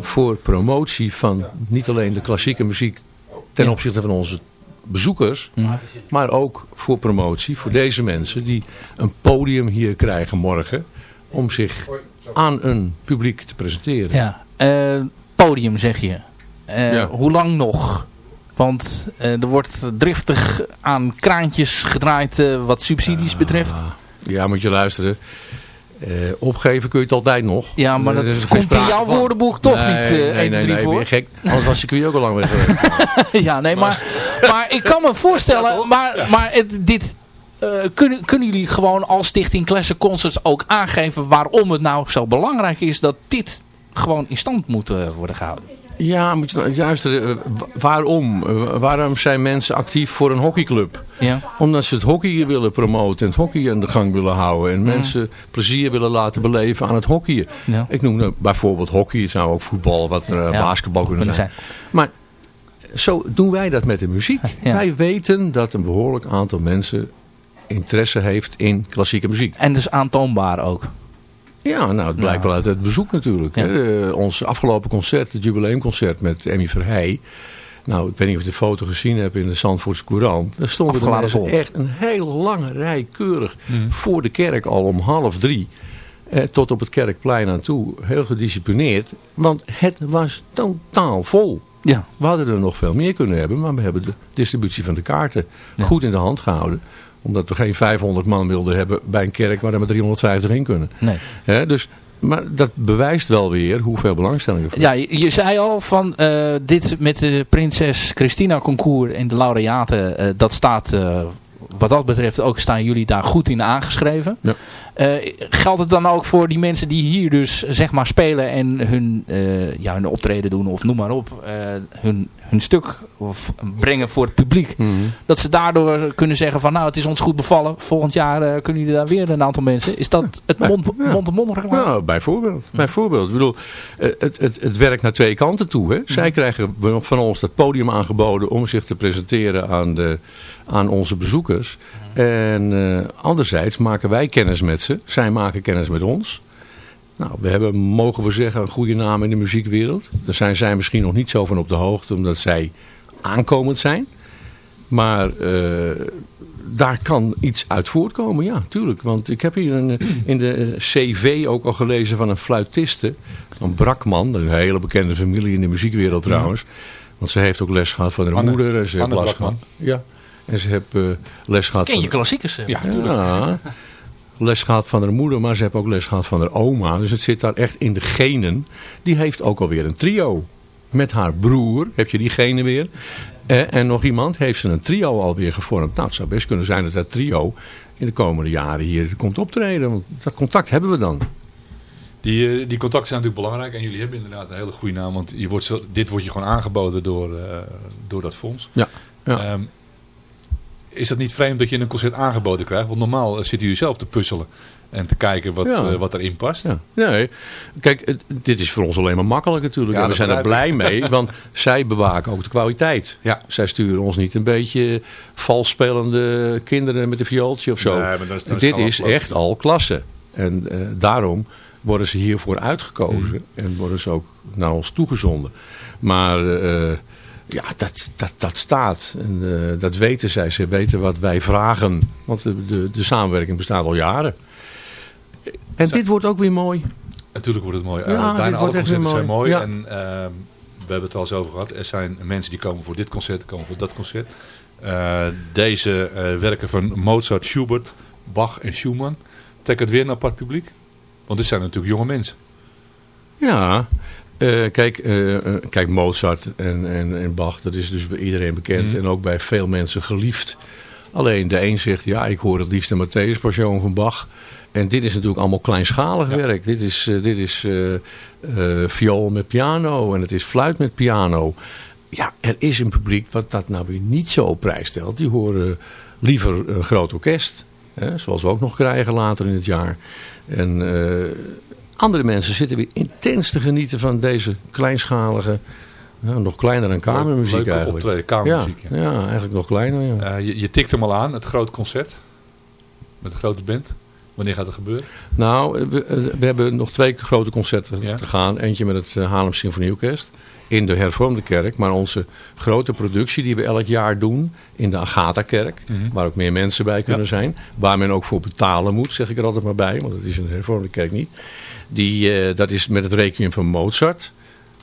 voor promotie van niet alleen de klassieke muziek ten opzichte van onze bezoekers. Maar ook voor promotie voor deze mensen die een podium hier krijgen morgen. Om zich aan een publiek te presenteren. Ja. Eh, podium, zeg je. Eh, Ja. Hoe lang nog? Want eh, er wordt driftig aan kraantjes gedraaid eh, wat subsidies betreft. Ja, moet je luisteren. Opgeven kun je het altijd nog. Ja, maar dat komt in jouw van. woordenboek toch Nee, niet, eh, nee, 1, 2, nee, 3 nee, voor? je gek. Anders was ik hier ook al lang weg [laughs] geweest. ja, nee, maar, maar ik kan me voorstellen, maar, maar het, dit, kunnen, kunnen jullie gewoon als Stichting Classic Concerts ook aangeven waarom het nou zo belangrijk is dat dit gewoon in stand moet eh, worden gehouden? Ja, moet je luisteren. eh, wa- waarom? Eh, waarom zijn mensen actief voor een hockeyclub? Ja. Omdat ze het hockey willen promoten en het hockey aan de gang willen houden. En mensen plezier willen laten beleven aan het hockeyen. Ja. Ik noem nou bijvoorbeeld hockey, het zou ook voetbal, wat eh, Ja, basketbal kunnen kunnen zijn. zijn. Maar zo doen wij dat met de muziek. Wij weten dat een behoorlijk aantal mensen interesse heeft in klassieke muziek. En dus aantoonbaar ook. Ja, nou, het blijkt wel uit het bezoek natuurlijk. Ja. Eh, ons afgelopen concert, het jubileumconcert met Emmy Verheij. Nou, ik weet niet of je de foto gezien hebt in de Zandvoortse Courant. Daar stonden mensen vol. echt een hele lange rij keurig voor de kerk al om half drie. Eh, tot op het kerkplein aan toe. Heel gedisciplineerd. Want het was totaal vol. Ja. We hadden er nog veel meer kunnen hebben. Maar we hebben de distributie van de kaarten goed in de hand gehouden. Omdat we geen 500 man wilden hebben bij een kerk waar er maar 350 in kunnen. Nee. Hè, dus, maar dat bewijst wel weer hoeveel belangstelling er voor is. Ja, je, je zei al van eh, dit met de Prinses Christina concours en de laureaten, eh, dat staat, eh, wat dat betreft ook staan jullie daar goed in aangeschreven. Ja. Eh, geldt het dan ook voor die mensen die hier dus zeg maar spelen en hun, eh, ja, hun optreden doen of noem maar op, eh, hun, hun stuk of brengen voor het publiek. Mhm. Dat ze daardoor kunnen zeggen van nou het is ons goed bevallen, volgend jaar kunnen jullie daar weer een aantal mensen. Is dat het mond- mond-to-mond reclame? Nou, bijvoorbeeld. bijvoorbeeld. Ik bedoel, het, het, het werkt naar twee kanten toe. Hè? Zij krijgen van ons dat podium aangeboden om zich te presenteren aan, de, aan onze bezoekers. En eh, anderzijds maken wij kennis met ze. Zij maken kennis met ons. Nou, we hebben, mogen we zeggen, een goede naam in de muziekwereld. Daar zijn zij misschien nog niet zo van op de hoogte, omdat zij aankomend zijn. Maar eh, daar kan iets uit voortkomen, ja, tuurlijk. Want ik heb hier een, in de cv ook al gelezen van een fluitiste. Een Brakman, een hele bekende familie in de muziekwereld trouwens. Want ze heeft ook les gehad van haar Anne- moeder. En ze heeft Anne Brakman. gehad- Ja, en ze heeft eh, les gehad Ken je van... klassiekers? eh? Ja, Ja, les gehad van haar moeder, maar ze heeft ook les gehad van haar oma. Dus het zit daar echt in de genen. Die heeft ook alweer een trio. Met haar broer, heb je die genen weer. Eh, en nog iemand heeft ze een trio alweer gevormd. Nou, het zou best kunnen zijn dat dat trio in de komende jaren hier komt optreden. Want dat contact hebben we dan. Die, eh, die contacten zijn natuurlijk belangrijk. En jullie hebben inderdaad een hele goede naam. Want je wordt zo, dit wordt je gewoon aangeboden door, eh, door dat fonds. Ja. ja. Ehm, is dat niet vreemd dat je een concert aangeboden krijgt? Want normaal eh, zitten jullie zelf te puzzelen. En te kijken wat, Ja. eh, wat erin past. Ja. Nee, kijk, dit is voor ons alleen maar makkelijk natuurlijk. Ja, en we zijn er blij mee, [laughs] want zij bewaken ook de kwaliteit. Ja. Zij sturen ons niet een beetje vals spelende kinderen met een viooltje of zo. Nee, maar dat is- dat dit is echt al klasse. En eh, daarom worden ze hiervoor uitgekozen Hmm. en worden ze ook naar ons toegezonden. Maar ja, dat, dat, dat staat. En eh, dat weten zij. Ze weten wat wij vragen. Want de, de, de samenwerking bestaat al jaren. En dit wordt ook weer mooi. Natuurlijk wordt het mooi. Ja, Eh, bijna alle wordt echt weer concerten zijn mooi. Ja. En ehm, we hebben het al eens over gehad. Er zijn mensen die komen voor dit concert, komen voor dat concert. Eh, deze eh, werken van Mozart, Schubert, Bach en Schumann. Trekt het weer een apart publiek? Want dit zijn natuurlijk jonge mensen. Ja, eh, kijk, eh, eh, kijk, Mozart en, en, en Bach, dat is dus bij iedereen bekend Mhm. en ook bij veel mensen geliefd. Alleen de een zegt, ja, ik hoor het liefst de Matthäus Passion van Bach. En dit is natuurlijk allemaal kleinschalig Ja. werk. Dit is, dit is viool met piano en het is fluit met piano. Ja, er is een publiek wat dat nou weer niet zo op prijs stelt. Die horen liever een groot orkest. Hè, zoals we ook nog krijgen later in het jaar. En andere mensen zitten weer intens te genieten van deze kleinschalige, ja, nog kleiner dan kamermuziek Leuke eigenlijk. optreden, kamermuziek. Ja, ja, eigenlijk nog kleiner. Ja. Eh, je, je tikt hem al aan, het grote concert. Met een grote band. Wanneer gaat het gebeuren? Nou, we, eh, we hebben nog twee grote concerten Ja. te gaan. Eentje met het Haarlem Symfonieorkest in de hervormde kerk. Maar onze grote productie die we elk jaar doen in de Agatha-kerk. Mhm. Waar ook meer mensen bij kunnen zijn. Waar men ook voor betalen moet, zeg ik er altijd maar bij. Want dat is in de hervormde kerk niet. Die, eh, dat is met het requiem van Mozart.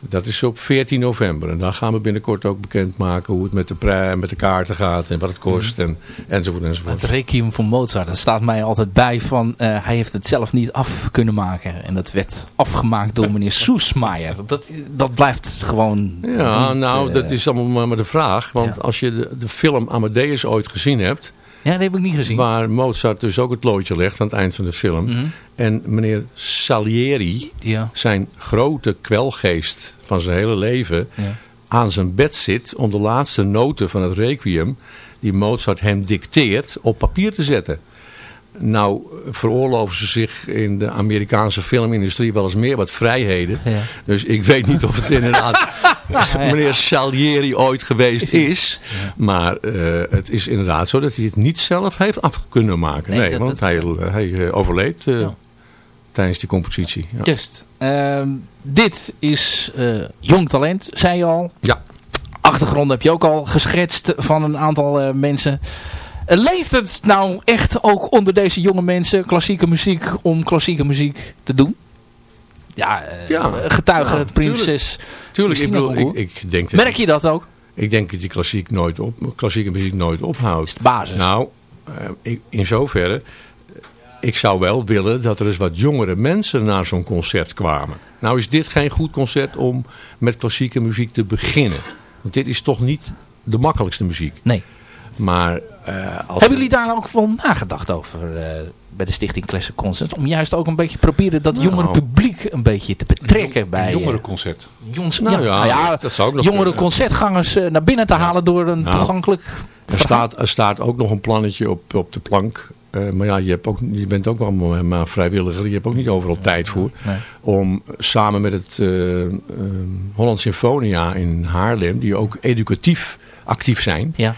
Dat is op 14 november. En daar gaan we binnenkort ook bekendmaken hoe het met de, met de kaarten gaat. En wat het kost. En, enzovoort enzovoort. Het requiem van Mozart, dat staat mij altijd bij van eh, hij heeft het zelf niet af kunnen maken. En dat werd afgemaakt door meneer [laughs] Soesmaier. Dat, dat blijft gewoon Ja, niet, nou, eh, dat is allemaal maar- maar de vraag. Want Ja. als je de, de film Amadeus ooit gezien hebt... Ja, dat heb ik niet gezien. waar Mozart dus ook het loodje legt aan het eind van de film... Mhm. en meneer Salieri, Ja. zijn grote kwelgeest van zijn hele leven... Ja. aan zijn bed zit om de laatste noten van het requiem... die Mozart hem dicteert, op papier te zetten. Nou veroorloven ze zich in de Amerikaanse filmindustrie wel eens meer wat vrijheden. Ja. Dus ik weet niet of het inderdaad [laughs] meneer Salieri ooit geweest is. Maar eh, het is inderdaad zo dat hij het niet zelf heeft af kunnen maken. Nee, Nee, dat- want dat- hij, hij eh, overleed eh, Ja. tijdens die compositie. Ja. Just. Ehm, dit is jong talent, zei je al. Ja. Achtergrond heb je ook al geschetst van een aantal mensen. Leeft het nou echt ook onder deze jonge mensen, klassieke muziek, om klassieke muziek te doen? Ja, eh, Ja. getuige Ja, het prinses. Tuurlijk, ik, ik, denk dat, Merk je dat ook? ik denk dat die klassiek nooit op, klassieke muziek nooit ophoudt. De basis. Nou, eh, ik, in zoverre, ik zou wel willen dat er eens wat jongere mensen naar zo'n concert kwamen. Nou is dit geen goed concert om met klassieke muziek te beginnen. Want dit is toch niet de makkelijkste muziek. nee. Maar als Hebben jullie daar ook wel nagedacht over eh, bij de Stichting Classic Concert? Om juist ook een beetje proberen dat Nou. jongere publiek een beetje te betrekken bij... Eh, jongerenconcert. jongens, Nou ja, ja, nou ja, dat zou ook nog jongere concertgangers eh, naar binnen te halen door een Nou, toegankelijk... Er staat, er staat ook nog een plannetje op, op de plank. Eh, maar ja, je, hebt ook, je bent ook wel maar, vrijwilliger. Je hebt ook niet overal tijd voor. Nee. Om samen met het eh eh, Holland Symfonia in Haarlem, die ook educatief actief zijn, Ja,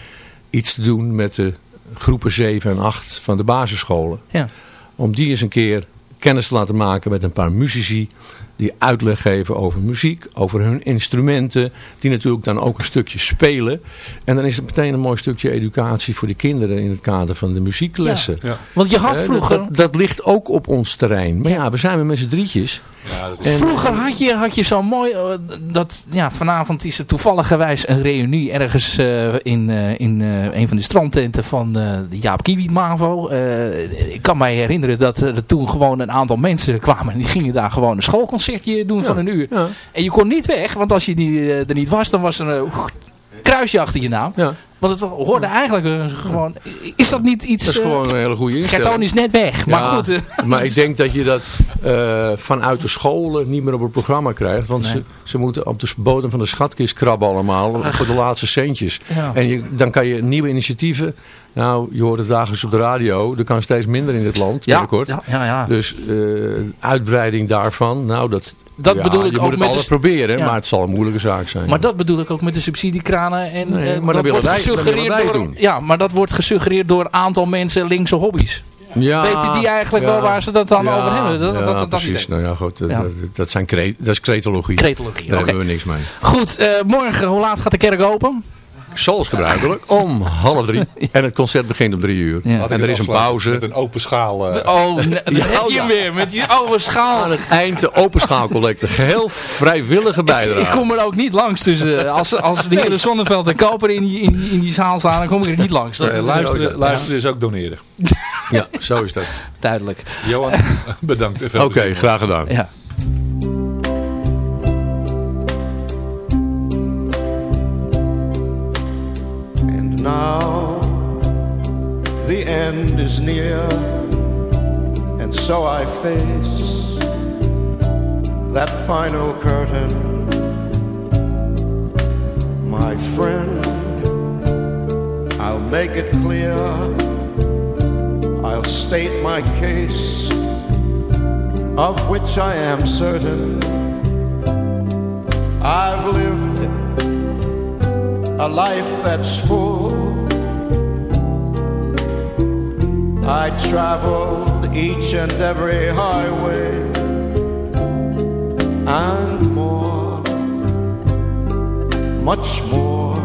iets te doen met de groepen 7 en 8 van de basisscholen. ja. Om die eens een keer kennis te laten maken met een paar muzici. Die uitleg geven over muziek, over hun instrumenten. Die natuurlijk dan ook een stukje spelen. En dan is het meteen een mooi stukje educatie voor de kinderen in het kader van de muzieklessen. Ja. Want je had vroeger... Dat, dat ligt ook op ons terrein. Maar ja, we zijn met z'n drietjes. Ja, dat is En, Vroeger had je, had je zo mooi, eh, dat ja, vanavond is er toevalligerwijs een reunie ergens eh, in, eh, in eh, een van de strandtenten van eh, de Jaap Kiewiet Mavo. Eh, ik kan mij herinneren dat er toen gewoon een aantal mensen kwamen en die gingen daar gewoon een schoolconcertje doen van een uur. ja, En je kon niet weg, want als je die, er niet was, dan was er kruisje achter je naam. ja, Want het hoorde eigenlijk eh, gewoon, is dat niet iets... dat is eh, gewoon een hele goede instelling. Gertoon is net weg, maar Ja, goed. eh, maar ik denk dat je dat eh, vanuit de scholen niet meer op het programma krijgt. Want Nee. ze, ze moeten op de bodem van de schatkist krabben allemaal. Voor de laatste centjes. Ja. En je, dan kan je nieuwe initiatieven. Nou, je hoort het dagelijks op de radio. Er kan steeds minder in dit land ja, binnenkort. ja, ja, ja. Dus eh, uitbreiding daarvan. Nou, dat, Dat ja, bedoel ik je ook moet het met altijd de- proberen. Ja. Maar het zal een moeilijke zaak zijn. Maar dat bedoel ik ook met de subsidiekranen. En, Nee, eh, maar dat wordt wij- gesuggereerd door, doen. Ja, maar dat wordt gesuggereerd door een aantal mensen linkse hobby's. ja, Weten die eigenlijk wel waar ze dat dan ja, over hebben? Dat- ja, dat- dat precies. nou ja, goed. Dat, Ja. dat, dat, zijn dat is cretologie. Cretologie, Daar oké. hebben we niks mee. Goed, eh, morgen, hoe laat gaat de kerk open? Zoals gebruikelijk, om half drie. [laughs] En het concert begint om drie uur. Ja. En er is een pauze. Met een open schaal. eh, Oh, [laughs] heb je weer. Met die oude schaal. Aan het eind de openschaalcollecte. Geheel vrijwillige bijdrage. Ik kom er ook niet langs. Dus eh, als, als de heren Zonneveld en Koper in die, in, die, in die zaal staan, dan kom ik er niet langs. Dat eh, is luisteren, ook- luisteren is ook doneren. Ja, zo is dat. duidelijk. Johan, bedankt. Oké, graag gedaan. Ja. Now the end is near, and so I face that final curtain. My friend, I'll make it clear, I'll state my case, of which I am certain. I've lived a life that's full. I traveled each and every highway and more, much more.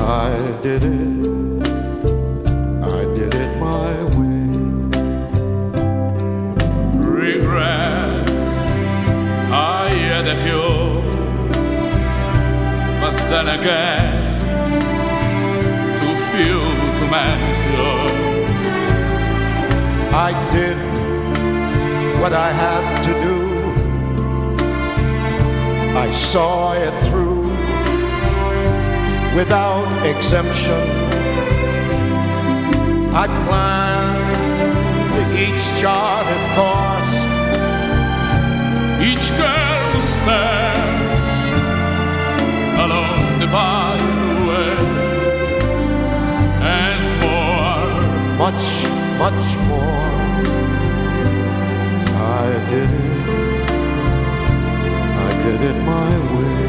I did it, then again Too few to mention I did what I had to do. I saw it through without exemption. I planned each charted course. Each careful step The byway And more much, much more. I did it, I did it my way.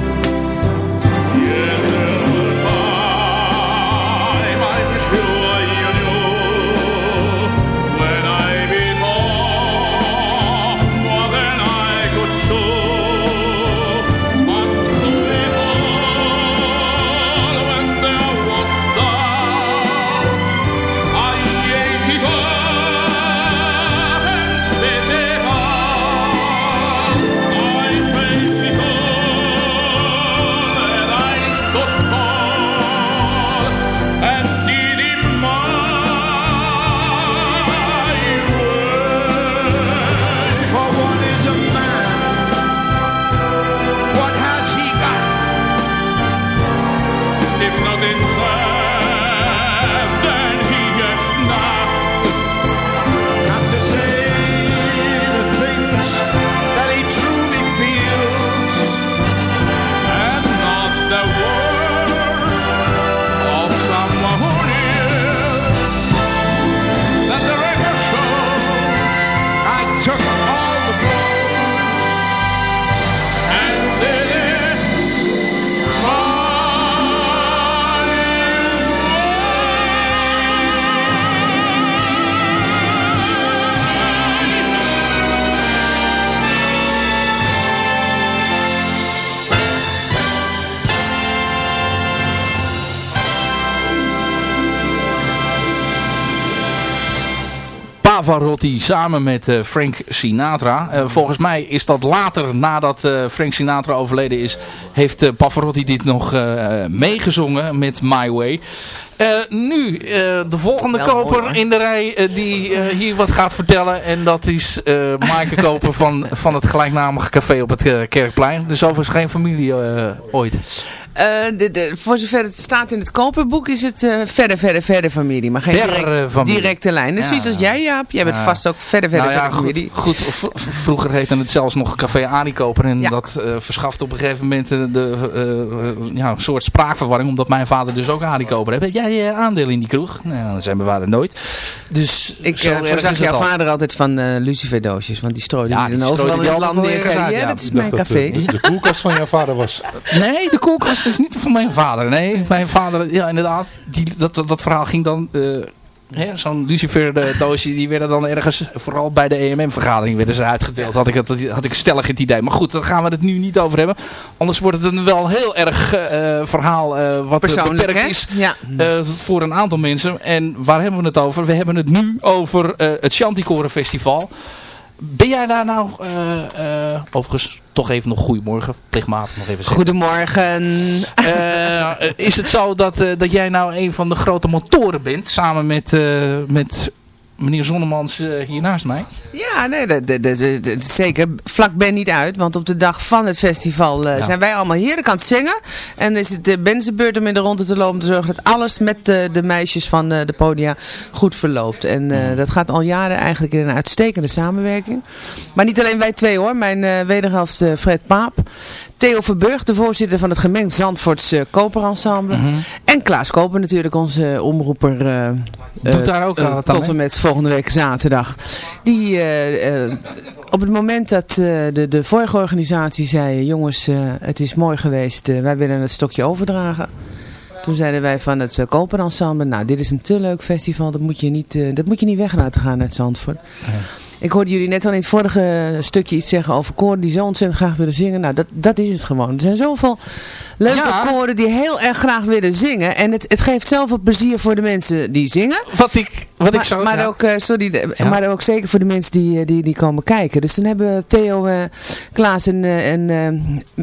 Pavarotti samen met eh, Frank Sinatra. Eh, volgens mij is dat later, nadat eh, Frank Sinatra overleden is, heeft Pavarotti dit nog meegezongen met My Way. Nu, de volgende Wel koper mooi, in de rij die hier wat gaat vertellen. En dat is Maaike Koper van, van het gelijknamige café op het Kerkplein. Dus overigens geen familie ooit. Eh, de, de, voor zover het staat in het koperboek is het eh, verder, verder, verder familie. Maar geen Verre direct- familie. directe lijn. Dus Ja. zoiets als jij Jaap. Jij bent Ja. vast ook verder, verder, nou ja, verder familie. goed, goed vroeger heette het zelfs nog Café Anikoper. En Ja. dat eh verschaft op een gegeven moment de, ja, een soort spraakverwarring. Omdat mijn vader dus ook Anikoper heeft. Heb jij aandeel in die kroeg? Nou, dat zijn we waren nooit. Dus Ik voorzag het jouw al. vader altijd van eh luciferdoosjes. Want die strooide Ja, hij die dan overal in het land neer. ja, dat is mijn café. de, de koelkast van jouw vader was. Nee, de koelkast is niet van mijn vader. Nee, mijn vader, ja inderdaad. Die, dat, dat, dat verhaal ging dan... eh, Zo'n lucifer eh, doosje, die werden dan ergens, vooral bij de EMM-vergadering, werden ze uitgedeeld. Had ik, het, had ik stellig het idee. Maar goed, daar gaan we het nu niet over hebben. Anders wordt het een wel heel erg eh, verhaal eh, wat beperkt hè? is Ja. voor een aantal mensen. En waar hebben we het over? We hebben het nu over het Chanticoren Festival. Ben jij daar nou, overigens, toch even nog goedemorgen, plichtmatig nog even zeggen. Goedemorgen. Eh, is het zo dat, eh, dat jij nou een van de grote motoren bent, samen met, eh, met meneer Zonnemans eh, hier naast mij? Ja, nee, dat, dat, dat- dat- dat- zeker. Vlak ben niet uit, want op de dag van het festival eh, Ja. zijn wij allemaal heerlijk aan het zingen. En is het de Ben's beurt om in de ronde te lopen te zorgen dat alles met de, de meisjes van eh, de podia goed verloopt. En eh, dat gaat al jaren eigenlijk in een uitstekende samenwerking. Maar niet alleen wij twee hoor, mijn eh wederhelft eh, Fred Paap. Theo Verburg, de voorzitter van het gemengd Zandvoorts eh, Koperensemble. En Klaas Koper natuurlijk, onze omroeper. eh, Doet eh, daar ook eh, wat aan Tot en met volgende week zaterdag. Die eh, eh, op het moment dat eh, de, de vorige organisatie zei... jongens, het is mooi geweest, wij willen het stokje overdragen. Toen zeiden wij van het Koperensemble... nou, dit is een te leuk festival, dat moet je niet, dat moet je niet weg laten gaan uit Zandvoort. Ik hoorde jullie net al in het vorige stukje iets zeggen over koren die zo ontzettend graag willen zingen. Nou, dat, dat is het gewoon. Er zijn zoveel leuke Ja. koren die heel erg graag willen zingen. En het, het geeft zoveel plezier voor de mensen die zingen. Wat ik, wat ik maar, zou... maar, ja. ook, eh, sorry, de- Ja. maar ook zeker voor de mensen die, eh, die, die komen kijken. Dus dan hebben Theo, eh, Klaas en, en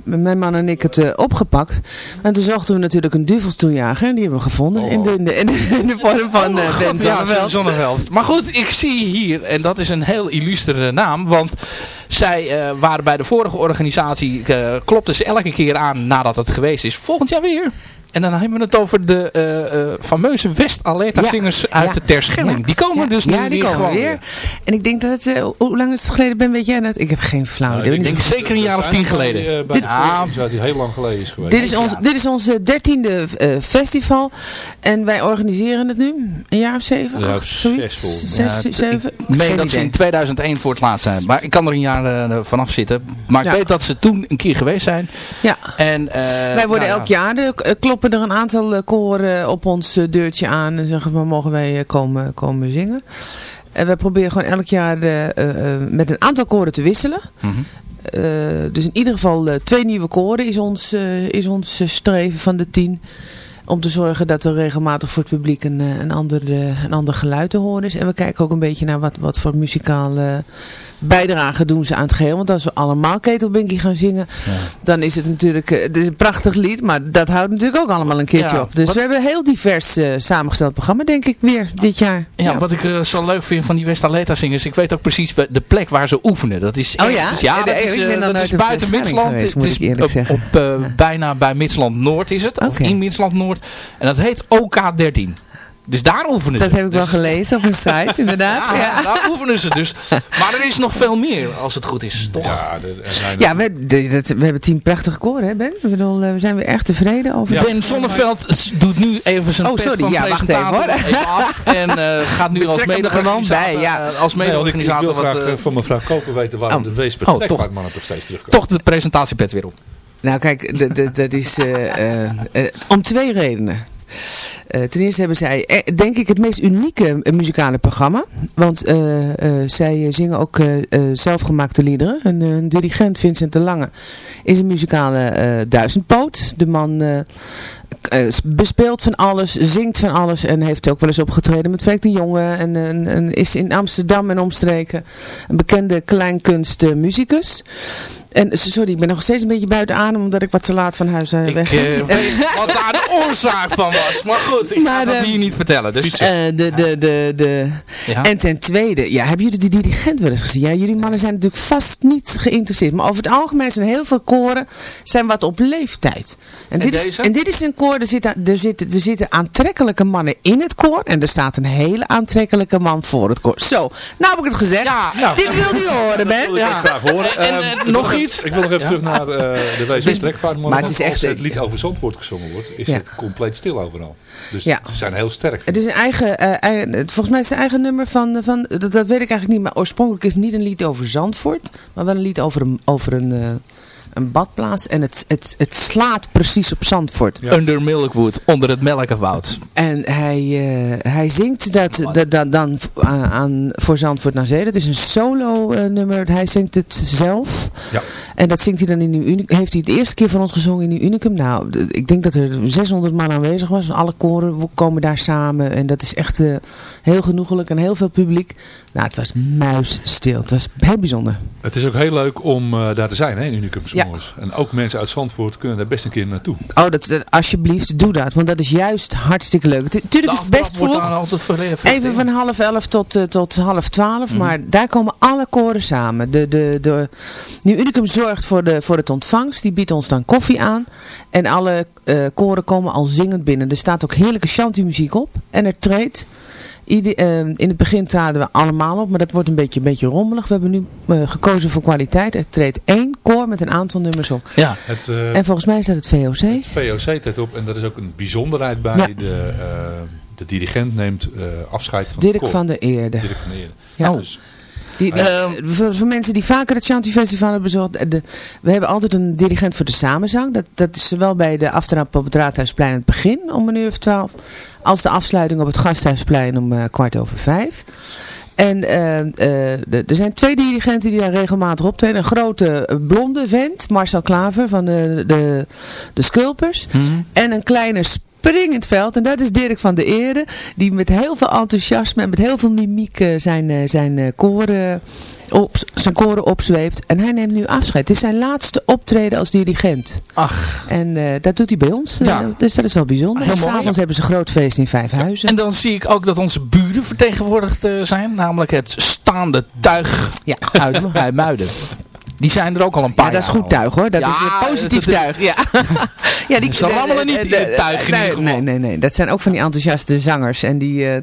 mijn man en ik het opgepakt. En toen zochten we natuurlijk een duvelstoejager. En die hebben we gevonden in, de, in, de, in, de, in de vorm van Oh, God, Ben Zonneveld. Zonneveld. Maar goed, ik zie hier, en dat is een heel illustere naam, want zij eh, waren bij de vorige organisatie, eh, klopten ze elke keer aan nadat het geweest is. Volgend jaar weer. En dan hebben we het over de eh, eh, fameuze West-Aleta zingers uit ja, de Terschelling. ja, die komen ja, dus nu die weer komen gewoon weer. En ik denk dat het, eh, hoe lang is het geleden ben, weet jij dat? Ik heb geen flauw idee. ik denk zeker een jaar of tien geleden. Bij Dit- de organisatie die heel lang geleden is geweest. Dit is ons, dit is ons eh, dertiende eh, festival. En wij organiseren het nu. Een jaar of zeven? Ja, acht, zoiets? zes zeven? Ik meen dat ze in 2001 voor het laatst zijn. Maar ik kan er een jaar eh, vanaf zitten. Maar ik Ja. weet dat ze toen een keer geweest zijn. Ja. En, eh, Wij worden nou elk ja. jaar, er eh, kloppen er een aantal eh, koren op ons eh, deurtje aan en zeggen we mogen wij eh, komen, komen zingen. En wij proberen gewoon elk jaar met een aantal koren te wisselen. Mhm. Dus in ieder geval twee nieuwe koren is ons, is ons streven van de tien. Om te zorgen dat er regelmatig voor het publiek een, een, ander, een ander geluid te horen is. En we kijken ook een beetje naar wat, wat voor muzikale bijdrage doen ze aan het geheel. Want als we allemaal Ketelbinky gaan zingen, dan is het natuurlijk eh, het is een prachtig lied. Maar dat houdt natuurlijk ook allemaal een keertje Ja, op. Dus wat- we hebben een heel divers eh, samengesteld programma, denk ik, weer dit jaar. Ja, wat ik eh, zo leuk vind van die West-Aleta zingers, ik weet ook precies de plek waar ze oefenen. Dat is, Oh ja? ja, dat is, dat is buiten Midsland. geweest, moet het ik is eerlijk op, zeggen. op, bijna bij Midsland Noord is het, of in Midsland Noord. En dat heet OK13. Dus daar oefenen ze. Dat heb ik wel Dus- gelezen op een site, inderdaad. [laughs] Ja, Ja, daar oefenen ze dus. Maar er is nog veel meer, als het goed is, toch? Ja, er, zijn ja we, de- we hebben tien prachtige koren, hè Ben? Ik bedoel, eh, we zijn weer echt tevreden over. Ben Zonneveld doet nu even zijn Oh, pet sorry, van ja, wacht even, hoor. even af. [laughs] En eh, gaat nu als er mede-organisator bij, ja. eh, als Nee, mede-organisator wil wat, graag eh, eh, van mevrouw Koper weten waarom Oh. de Weesper Oh, oh, toch. mannen toch steeds terugkomt. toch de presentatiepet weer op. Nou kijk, dat is eh, eh, eh, om twee redenen. Eh, ten eerste hebben zij, eh, denk ik, het meest unieke eh, muzikale programma. Want zij zingen ook zelfgemaakte liederen. Een, dirigent, Vincent de Lange, is een muzikale duizendpoot. De man bespeelt van alles, zingt van alles en heeft ook wel eens opgetreden met Freek de Jonge en, en, en is in Amsterdam en omstreken een bekende kleinkunstmuzikus. En sorry, ik ben nog steeds een beetje buiten adem omdat ik wat te laat van huis weg Ik weet wat daar de oorzaak van was. Maar goed, ik Maar ga dat hier niet vertellen. Dus, Eh, de, de, de, de. Ja. En ten tweede, ja, hebben jullie de dirigent wel eens gezien? Ja, jullie mannen zijn natuurlijk vast niet geïnteresseerd. Maar over het algemeen zijn heel veel koren zijn wat op leeftijd. En, dit, is, deze? en dit is een koor, er zitten, er, zitten, er zitten aantrekkelijke mannen in het koor. En er staat een hele aantrekkelijke man voor het koor. Zo, nou heb ik het gezegd. Ja, Dit wil u horen, Ben. Ja. graag horen. En, Ehm, eh, ik wil nog iets? Ik wil nog even Ja. terug naar eh, de WC Trekvaart. maar het is echt- Als het lied over Zandvoort gezongen wordt, is Ja. het compleet stil overal. Dus Ja. ze zijn heel sterk. Het is een eigen, eh, eigen- volgens mij is het een eigen nummer van, van dat, dat weet ik eigenlijk niet, maar oorspronkelijk is het niet een lied over Zandvoort, maar wel een lied over een, over een, eh, een badplaats en het, het, het slaat precies op Zandvoort. Under Milkwood, onder het melkenwoud. En hij, eh, hij zingt dat, dat, dat dan aan, aan voor Zandvoort naar Zee. Dat is een solo eh, nummer. Hij zingt het zelf. Ja. En dat zingt hij dan in Unicum. Heeft hij het eerste keer van ons gezongen in Unicum. Nou, ik denk dat er 600 man aanwezig was. Alle koren komen daar samen. En dat is echt eh, heel genoegelijk en heel veel publiek. Nou, het was muisstil. Het was heel bijzonder. Het is ook heel leuk om eh, daar te zijn hè, in Unicum Ja. En ook mensen uit Zandvoort kunnen daar best een keer naartoe. Oh, dat, dat- alsjeblieft, doe dat. Want dat is juist hartstikke leuk. Het- Tuurlijk is het best vroeg. daar altijd verlegd. Even van half elf tot, eh, tot half twaalf. Maar daar komen alle koren samen. De, de, de, Nieuw Unicum zorgt voor, de, voor het ontvangst. Die biedt ons dan koffie aan. En alle eh, koren komen al zingend binnen. Er staat ook heerlijke shanty-muziek op. En er treedt... ieder- eh, in het begin traden we allemaal op. Maar dat wordt een beetje, een beetje rommelig. We hebben nu gekozen voor kwaliteit. Er treedt één koor met een aantal nummers op. Ja. Het, eh, En volgens mij is dat het VOC. het VOC treedt op en dat is ook een bijzonderheid bij. Ja. De, eh, de dirigent neemt eh, afscheid van Dirk het koor. van der Eerde. Dirk van der Eerde. Ja. Dus, Die, die- voor, voor mensen die vaker het Shanty Festival hebben bezocht. De, we hebben altijd een dirigent voor de samenzang. Dat, dat is zowel bij de aftrap op het Raadhuisplein in het begin om een uur of twaalf. Als de afsluiting op het Gasthuisplein om eh, kwart over vijf. En eh, eh, er zijn twee dirigenten die daar regelmatig optreden. Een grote eh, blonde vent, Marcel Klaver van de, de, de Sculpers. En een kleine springend veld. En dat is Dirk van der Eerde. Die met heel veel enthousiasme en met heel veel mimiek eh, zijn, eh, zijn, eh, koren, op, zijn koren opzweeft. En hij neemt nu afscheid. Het is zijn laatste optreden als dirigent. Ach. En eh, dat doet hij bij ons. Ja. Dus dat is wel bijzonder. Heel En s'avonds hebben ze een groot feest in Vijfhuizen. En dan zie ik ook dat onze buren vertegenwoordigd eh, zijn. Namelijk het staande tuig Ja. uit [laughs] Muiden. Die zijn er ook al een paar Ja, dat is goed tuig hoor. Dat Ja, is een positief dat- tuig. Ja. [laughs] ja, die Ze rammelen niet in het tuig in nee, ieder geval. nee, nee, nee. Dat zijn ook van die enthousiaste zangers. En die, eh,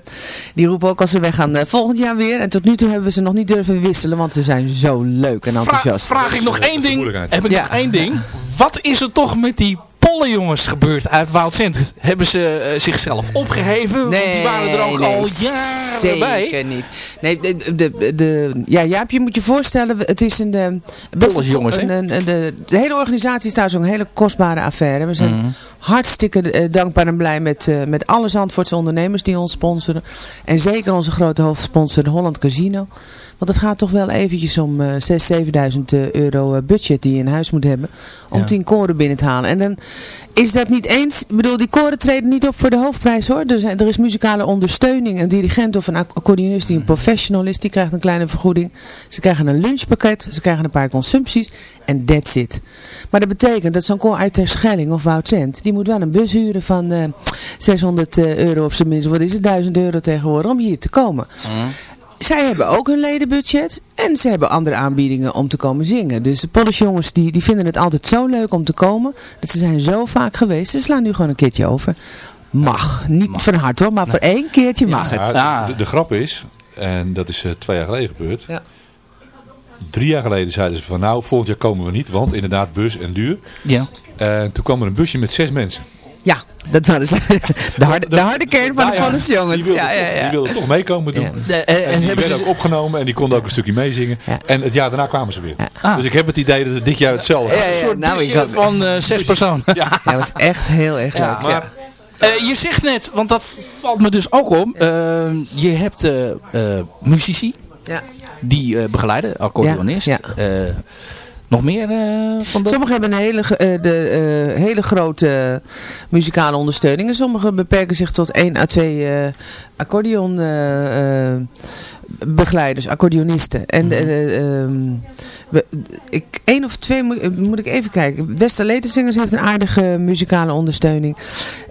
die roepen ook als ze weggaan eh, volgend jaar weer. En tot nu toe hebben we ze nog niet durven wisselen. Want ze zijn zo leuk en Vra- enthousiast. vraag ik nog één ding. Heb ik Ja. nog één ding. Wat is er toch met die pollenjongens gebeurd uit Woudsend? Hebben ze eh, zichzelf opgeheven? Want die waren er ook nee, al jaren zeker bij. niet. Nee, de, de, de, ja, Jaap, je moet je voorstellen, het is een... De, best hè? een, een, de, de hele organisatie is daar zo'n hele kostbare affaire. We zijn Mhm. Hartstikke eh, dankbaar en blij met, eh, met alle Zandvoortse ondernemers die ons sponsoren. En zeker onze grote hoofdsponsor, Holland Casino. Want het gaat toch wel eventjes om eh 6.000, 7.000 eh, euro eh, budget die je in huis moet hebben. Om Ja. 10 koren binnen te halen. En dan is dat niet eens... Ik bedoel, die koren treden niet op voor de hoofdprijs hoor. Er, zijn, er is muzikale ondersteuning. Een dirigent of een ac- accordeonist die een professional is, die krijgt een kleine vergoeding. Ze krijgen een lunchpakket, ze krijgen een paar consumpties. En that's it. Maar dat betekent dat zo'n koor uit Terschelling of Woudsend, die moet wel een bus huren van eh 600 eh, euro of zijn minst. Wat is het? 1000 euro tegenwoordig om hier te komen. Zij hebben ook hun ledenbudget en ze hebben andere aanbiedingen om te komen zingen. Dus de Polish jongens die, die vinden het altijd zo leuk om te komen. Dat ze zijn zo vaak geweest. Ze slaan nu gewoon een keertje over. Mag. Niet van harte hoor, maar voor één keertje mag het. Ja, de, de grap is, en dat is eh, twee jaar geleden gebeurd. Ja. Drie jaar geleden zeiden ze van nou, volgend jaar komen we niet, want inderdaad bus en duur. Ja. En toen kwam er een busje met zes mensen. Ja, dat waren ze. [laughs] De harde, de harde kern van Nou de ja, Die jongens. wilden, Ja, ja, toch, die ja. wilden toch meekomen doen. Ja. De- En, en die hebben werden ze... ook opgenomen en die konden ook een stukje meezingen. Ja. En het jaar daarna kwamen ze weer. Ah. Dus ik heb het idee dat het dit jaar hetzelfde Ja, is. ja, Een soort nou, ik had- van eh, zes personen. Ja, dat was echt heel erg Ja, leuk. Maar Eh, je zegt net, want dat valt me dus ook om. eh, je hebt eh, eh, muzici Ja. die eh, begeleiden, accordeonist. Eh, Nog meer uh, van de... Sommigen hebben een hele, uh, de, uh, hele grote muzikale ondersteuning. En sommigen beperken zich tot één à twee accordeon begeleiders, accordeonisten. En mm -hmm. we, ik, één of twee moet, moet ik even kijken. Westerletensingers heeft een aardige muzikale ondersteuning.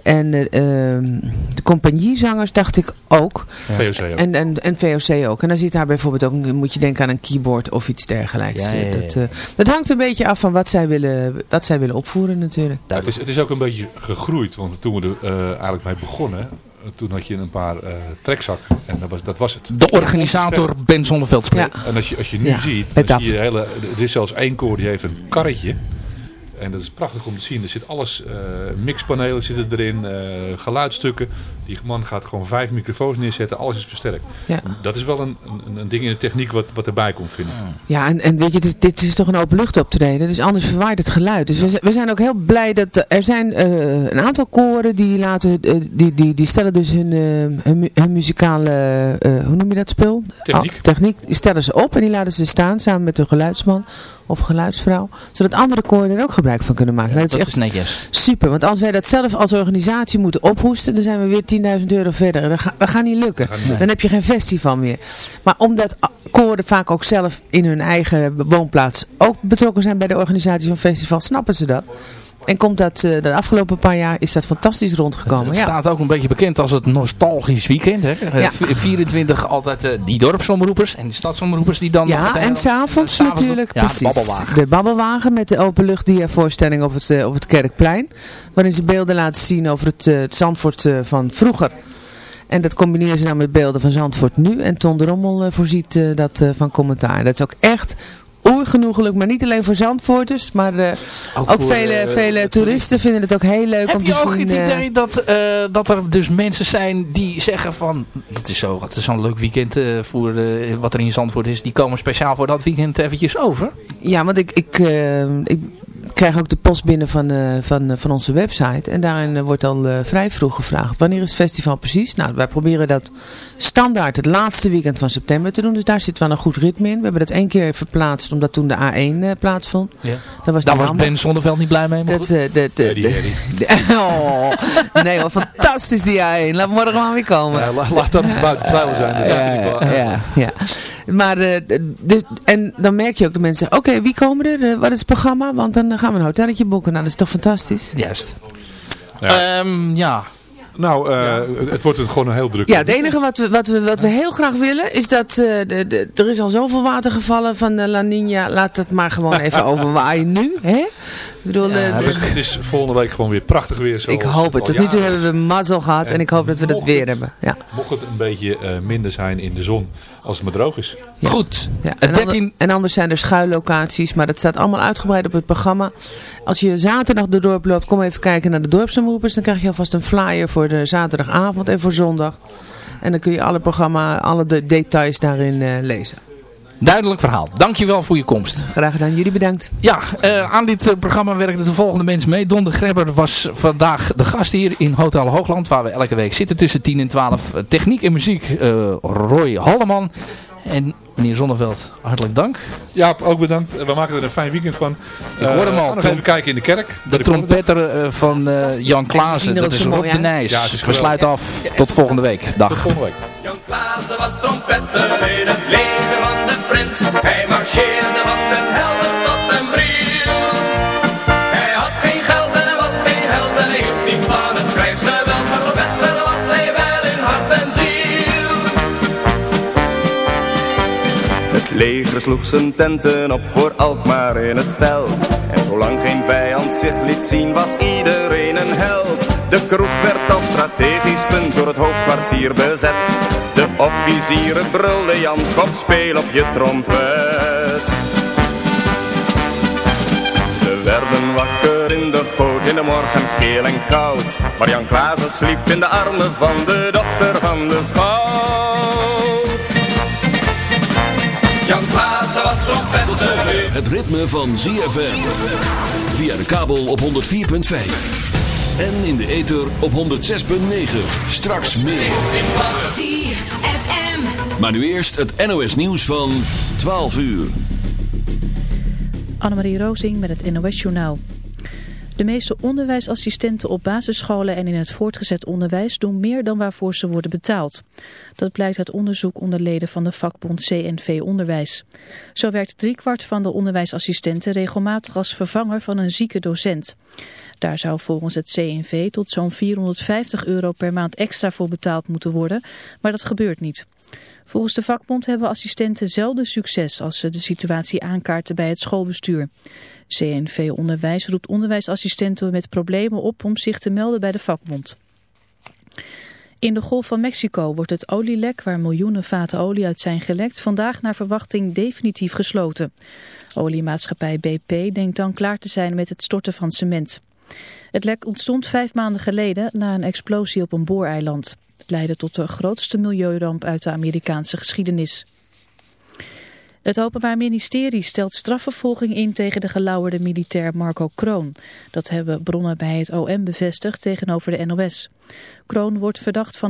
En uh, de compagniezangers dacht ik ook. Ja. VOC ook. En, en, en VOC ook. En dan zit daar bijvoorbeeld ook, moet je denken aan een keyboard of iets dergelijks. Ja, ja, dat, uh, dat hangt een beetje af van wat zij willen, dat zij willen opvoeren natuurlijk. het, is, het is ook een beetje gegroeid. Want toen we er eigenlijk mee begonnen toen had je een paar uh, trekzak en dat was, dat was het. De organisator Ben Zonneveld spreekt. Ja. En als je, als je nu ja, ziet, dan zie je hele, er is zelfs één koor die heeft een karretje. En dat is prachtig om te zien. Er zit alles, uh, mixpanelen zitten erin, uh, geluidstukken. Die man gaat gewoon vijf microfoons neerzetten, alles is versterkt. Ja. Dat is wel een, een, een ding in de techniek wat, wat erbij komt, vind ik. Ja, en, en weet je, dit, dit is toch een open lucht optreden, dus anders verwaait het geluid. Dus we, we zijn ook heel blij dat er zijn uh, een aantal koren die laten, die, die, die stellen dus hun, hun, hun muzikale, hoe noem je dat spul? Techniek. Oh, techniek, die stellen ze op en die laten ze staan samen met hun geluidsman of geluidsvrouw, zodat andere koren er ook gebruik van kunnen maken. Ja, dat, dat is echt is netjes. super, want als wij dat zelf als organisatie moeten ophoesten, dan zijn we weer 10.000 euro verder. En dat, ga, dat gaat niet lukken. Dan heb je geen festival meer. Maar omdat koren vaak ook zelf in hun eigen woonplaats ook betrokken zijn bij de organisatie van festivals, snappen ze dat. En komt dat uh, de afgelopen paar jaar is dat fantastisch rondgekomen. Het, ja. staat ook een beetje bekend als het nostalgisch weekend. Hè? Ja. 24 altijd uh, die dorpsomroepers en die stadsomroepers die dan... Ja, en s'avonds natuurlijk. Ja, precies. de babbelwagen. De babbelwagen met de openluchtdiavoorstelling op het, uh, op het Kerkplein. Waarin ze beelden laten zien over het, het Zandvoort van vroeger. En dat combineren ze dan met beelden van Zandvoort nu. En Ton de Rommel voorziet dat van commentaar. Dat is ook echt oergenoegelijk, maar niet alleen voor Zandvoorters, maar uh, ook, ook voor, vele, uh, vele toeristen vinden het ook heel leuk Heb om je te ook zien. het idee dat, uh, dat er dus mensen zijn die zeggen van, het is zo, het is zo'n leuk weekend voor wat er in Zandvoort is, die komen speciaal voor dat weekend eventjes over? Ja, want ik, ik, ik krijg ook de post binnen van, uh, van, uh, van onze website. En daarin uh, wordt al vrij vroeg gevraagd. Wanneer is het festival precies? Nou, wij proberen dat standaard het laatste weekend van september te doen. Dus daar zit wel een goed ritme in. We hebben dat één keer verplaatst omdat toen de A1 plaatsvond. Ja. Dat was, daar was Ben Zonneveld niet blij mee. Dat, de, de, de, [laughs] oh, nee hoor, fantastisch die A1. Laat morgen maar weer komen. Ja, laat, dat buiten twijfel zijn. Ja, ja, ja, ja. Maar de, en dan merk je ook de mensen, oké, okay, wie komen er? wat is het programma? Want dan gaan we een hotelletje boeken. Nou, dat is toch fantastisch? Juist. Ja. Um, ja. Nou, uh, ja. het wordt gewoon een heel druk. Ja, het enige wat we, wat we, wat we heel graag willen is dat uh, de, de, er is al zoveel water gevallen van de La Nina. Laat het maar gewoon [laughs] even overwaaien nu. Hè? Ik bedoel, ja, dus het is volgende week gewoon weer prachtig weer. Ik hoop het. Tot nu toe hebben we mazzel gehad en, en ik hoop dat we dat weer hebben. Ja. Mocht het een beetje uh, minder zijn in de zon als het maar droog is. Ja. Goed. Ja. En, 13... ander, en, anders zijn er schuillocaties, maar dat staat allemaal uitgebreid op het programma. Als je zaterdag de dorp loopt, kom even kijken naar de dorpsomroepers. Dan krijg je alvast een flyer voor de zaterdagavond en voor zondag. En dan kun je alle programma, alle de details daarin uh, lezen. Duidelijk verhaal. Dankjewel voor je komst. Graag gedaan. Jullie bedankt. Ja, uh, aan dit uh, programma werken de volgende mensen mee. Don de Grebber was vandaag de gast hier in Hotel Hoogland. Waar we elke week zitten tussen 10 en 12. Techniek en muziek uh, Roy Halleman. En meneer Zonneveld, hartelijk dank. Ja, ook bedankt. We maken er een fijn weekend van. Ik hoor hem al. Nog even kijken in de kerk. De trompetter uh, van uh, Jan Klaassen. Dat is Rob de Nijs. Ja, We sluiten af. Tot volgende week. Dag. Tot volgende week. Jan Klaassen was trompetter in het de Hij marcheerde van den helder tot den bril. Hij had geen geld en hij was geen held en hij hield niet van het prijsgeweld. Maar trompetter was hij wel in hart en ziel. Het leger sloeg zijn tenten op voor Alkmaar in het veld. En zolang geen vijand zich liet zien was iedereen een held. De kroeg werd als strategisch punt het hoofdkwartier bezet. De officieren brulden Jan, kom speel op je trompet. Ze werden wakker in de goot in de morgen keel en koud. Maar Jan Klaassen sliep in de armen van de dochter van de schout. Jan Klaassen was trompetter. Het ritme van ZFM. Via de kabel op 104.5. En in de ether op 106.9. Straks meer. ZFM. Maar nu eerst het NOS nieuws van 12 uur. Annemarie Rozing met het NOS Journaal. De meeste onderwijsassistenten op basisscholen en in het voortgezet onderwijs doen meer dan waarvoor ze worden betaald. Dat blijkt uit onderzoek onder leden van de vakbond CNV Onderwijs. Zo werkt driekwart van de onderwijsassistenten regelmatig als vervanger van een zieke docent. Daar zou volgens het CNV tot zo'n 450 euro per maand extra voor betaald moeten worden, maar dat gebeurt niet. Volgens de vakbond hebben assistenten zelden succes als ze de situatie aankaarten bij het schoolbestuur. CNV Onderwijs roept onderwijsassistenten met problemen op om zich te melden bij de vakbond. In de Golf van Mexico wordt het olielek waar miljoenen vaten olie uit zijn gelekt vandaag naar verwachting definitief gesloten. Oliemaatschappij BP denkt dan klaar te zijn met het storten van cement. Het lek ontstond vijf maanden geleden na een explosie op een booreiland. Leidde tot de grootste milieuramp uit de Amerikaanse geschiedenis. Het Openbaar Ministerie stelt strafvervolging in tegen de gelauwerde militair Marco Kroon. Dat hebben bronnen bij het OM bevestigd tegenover de NOS. Kroon wordt verdacht van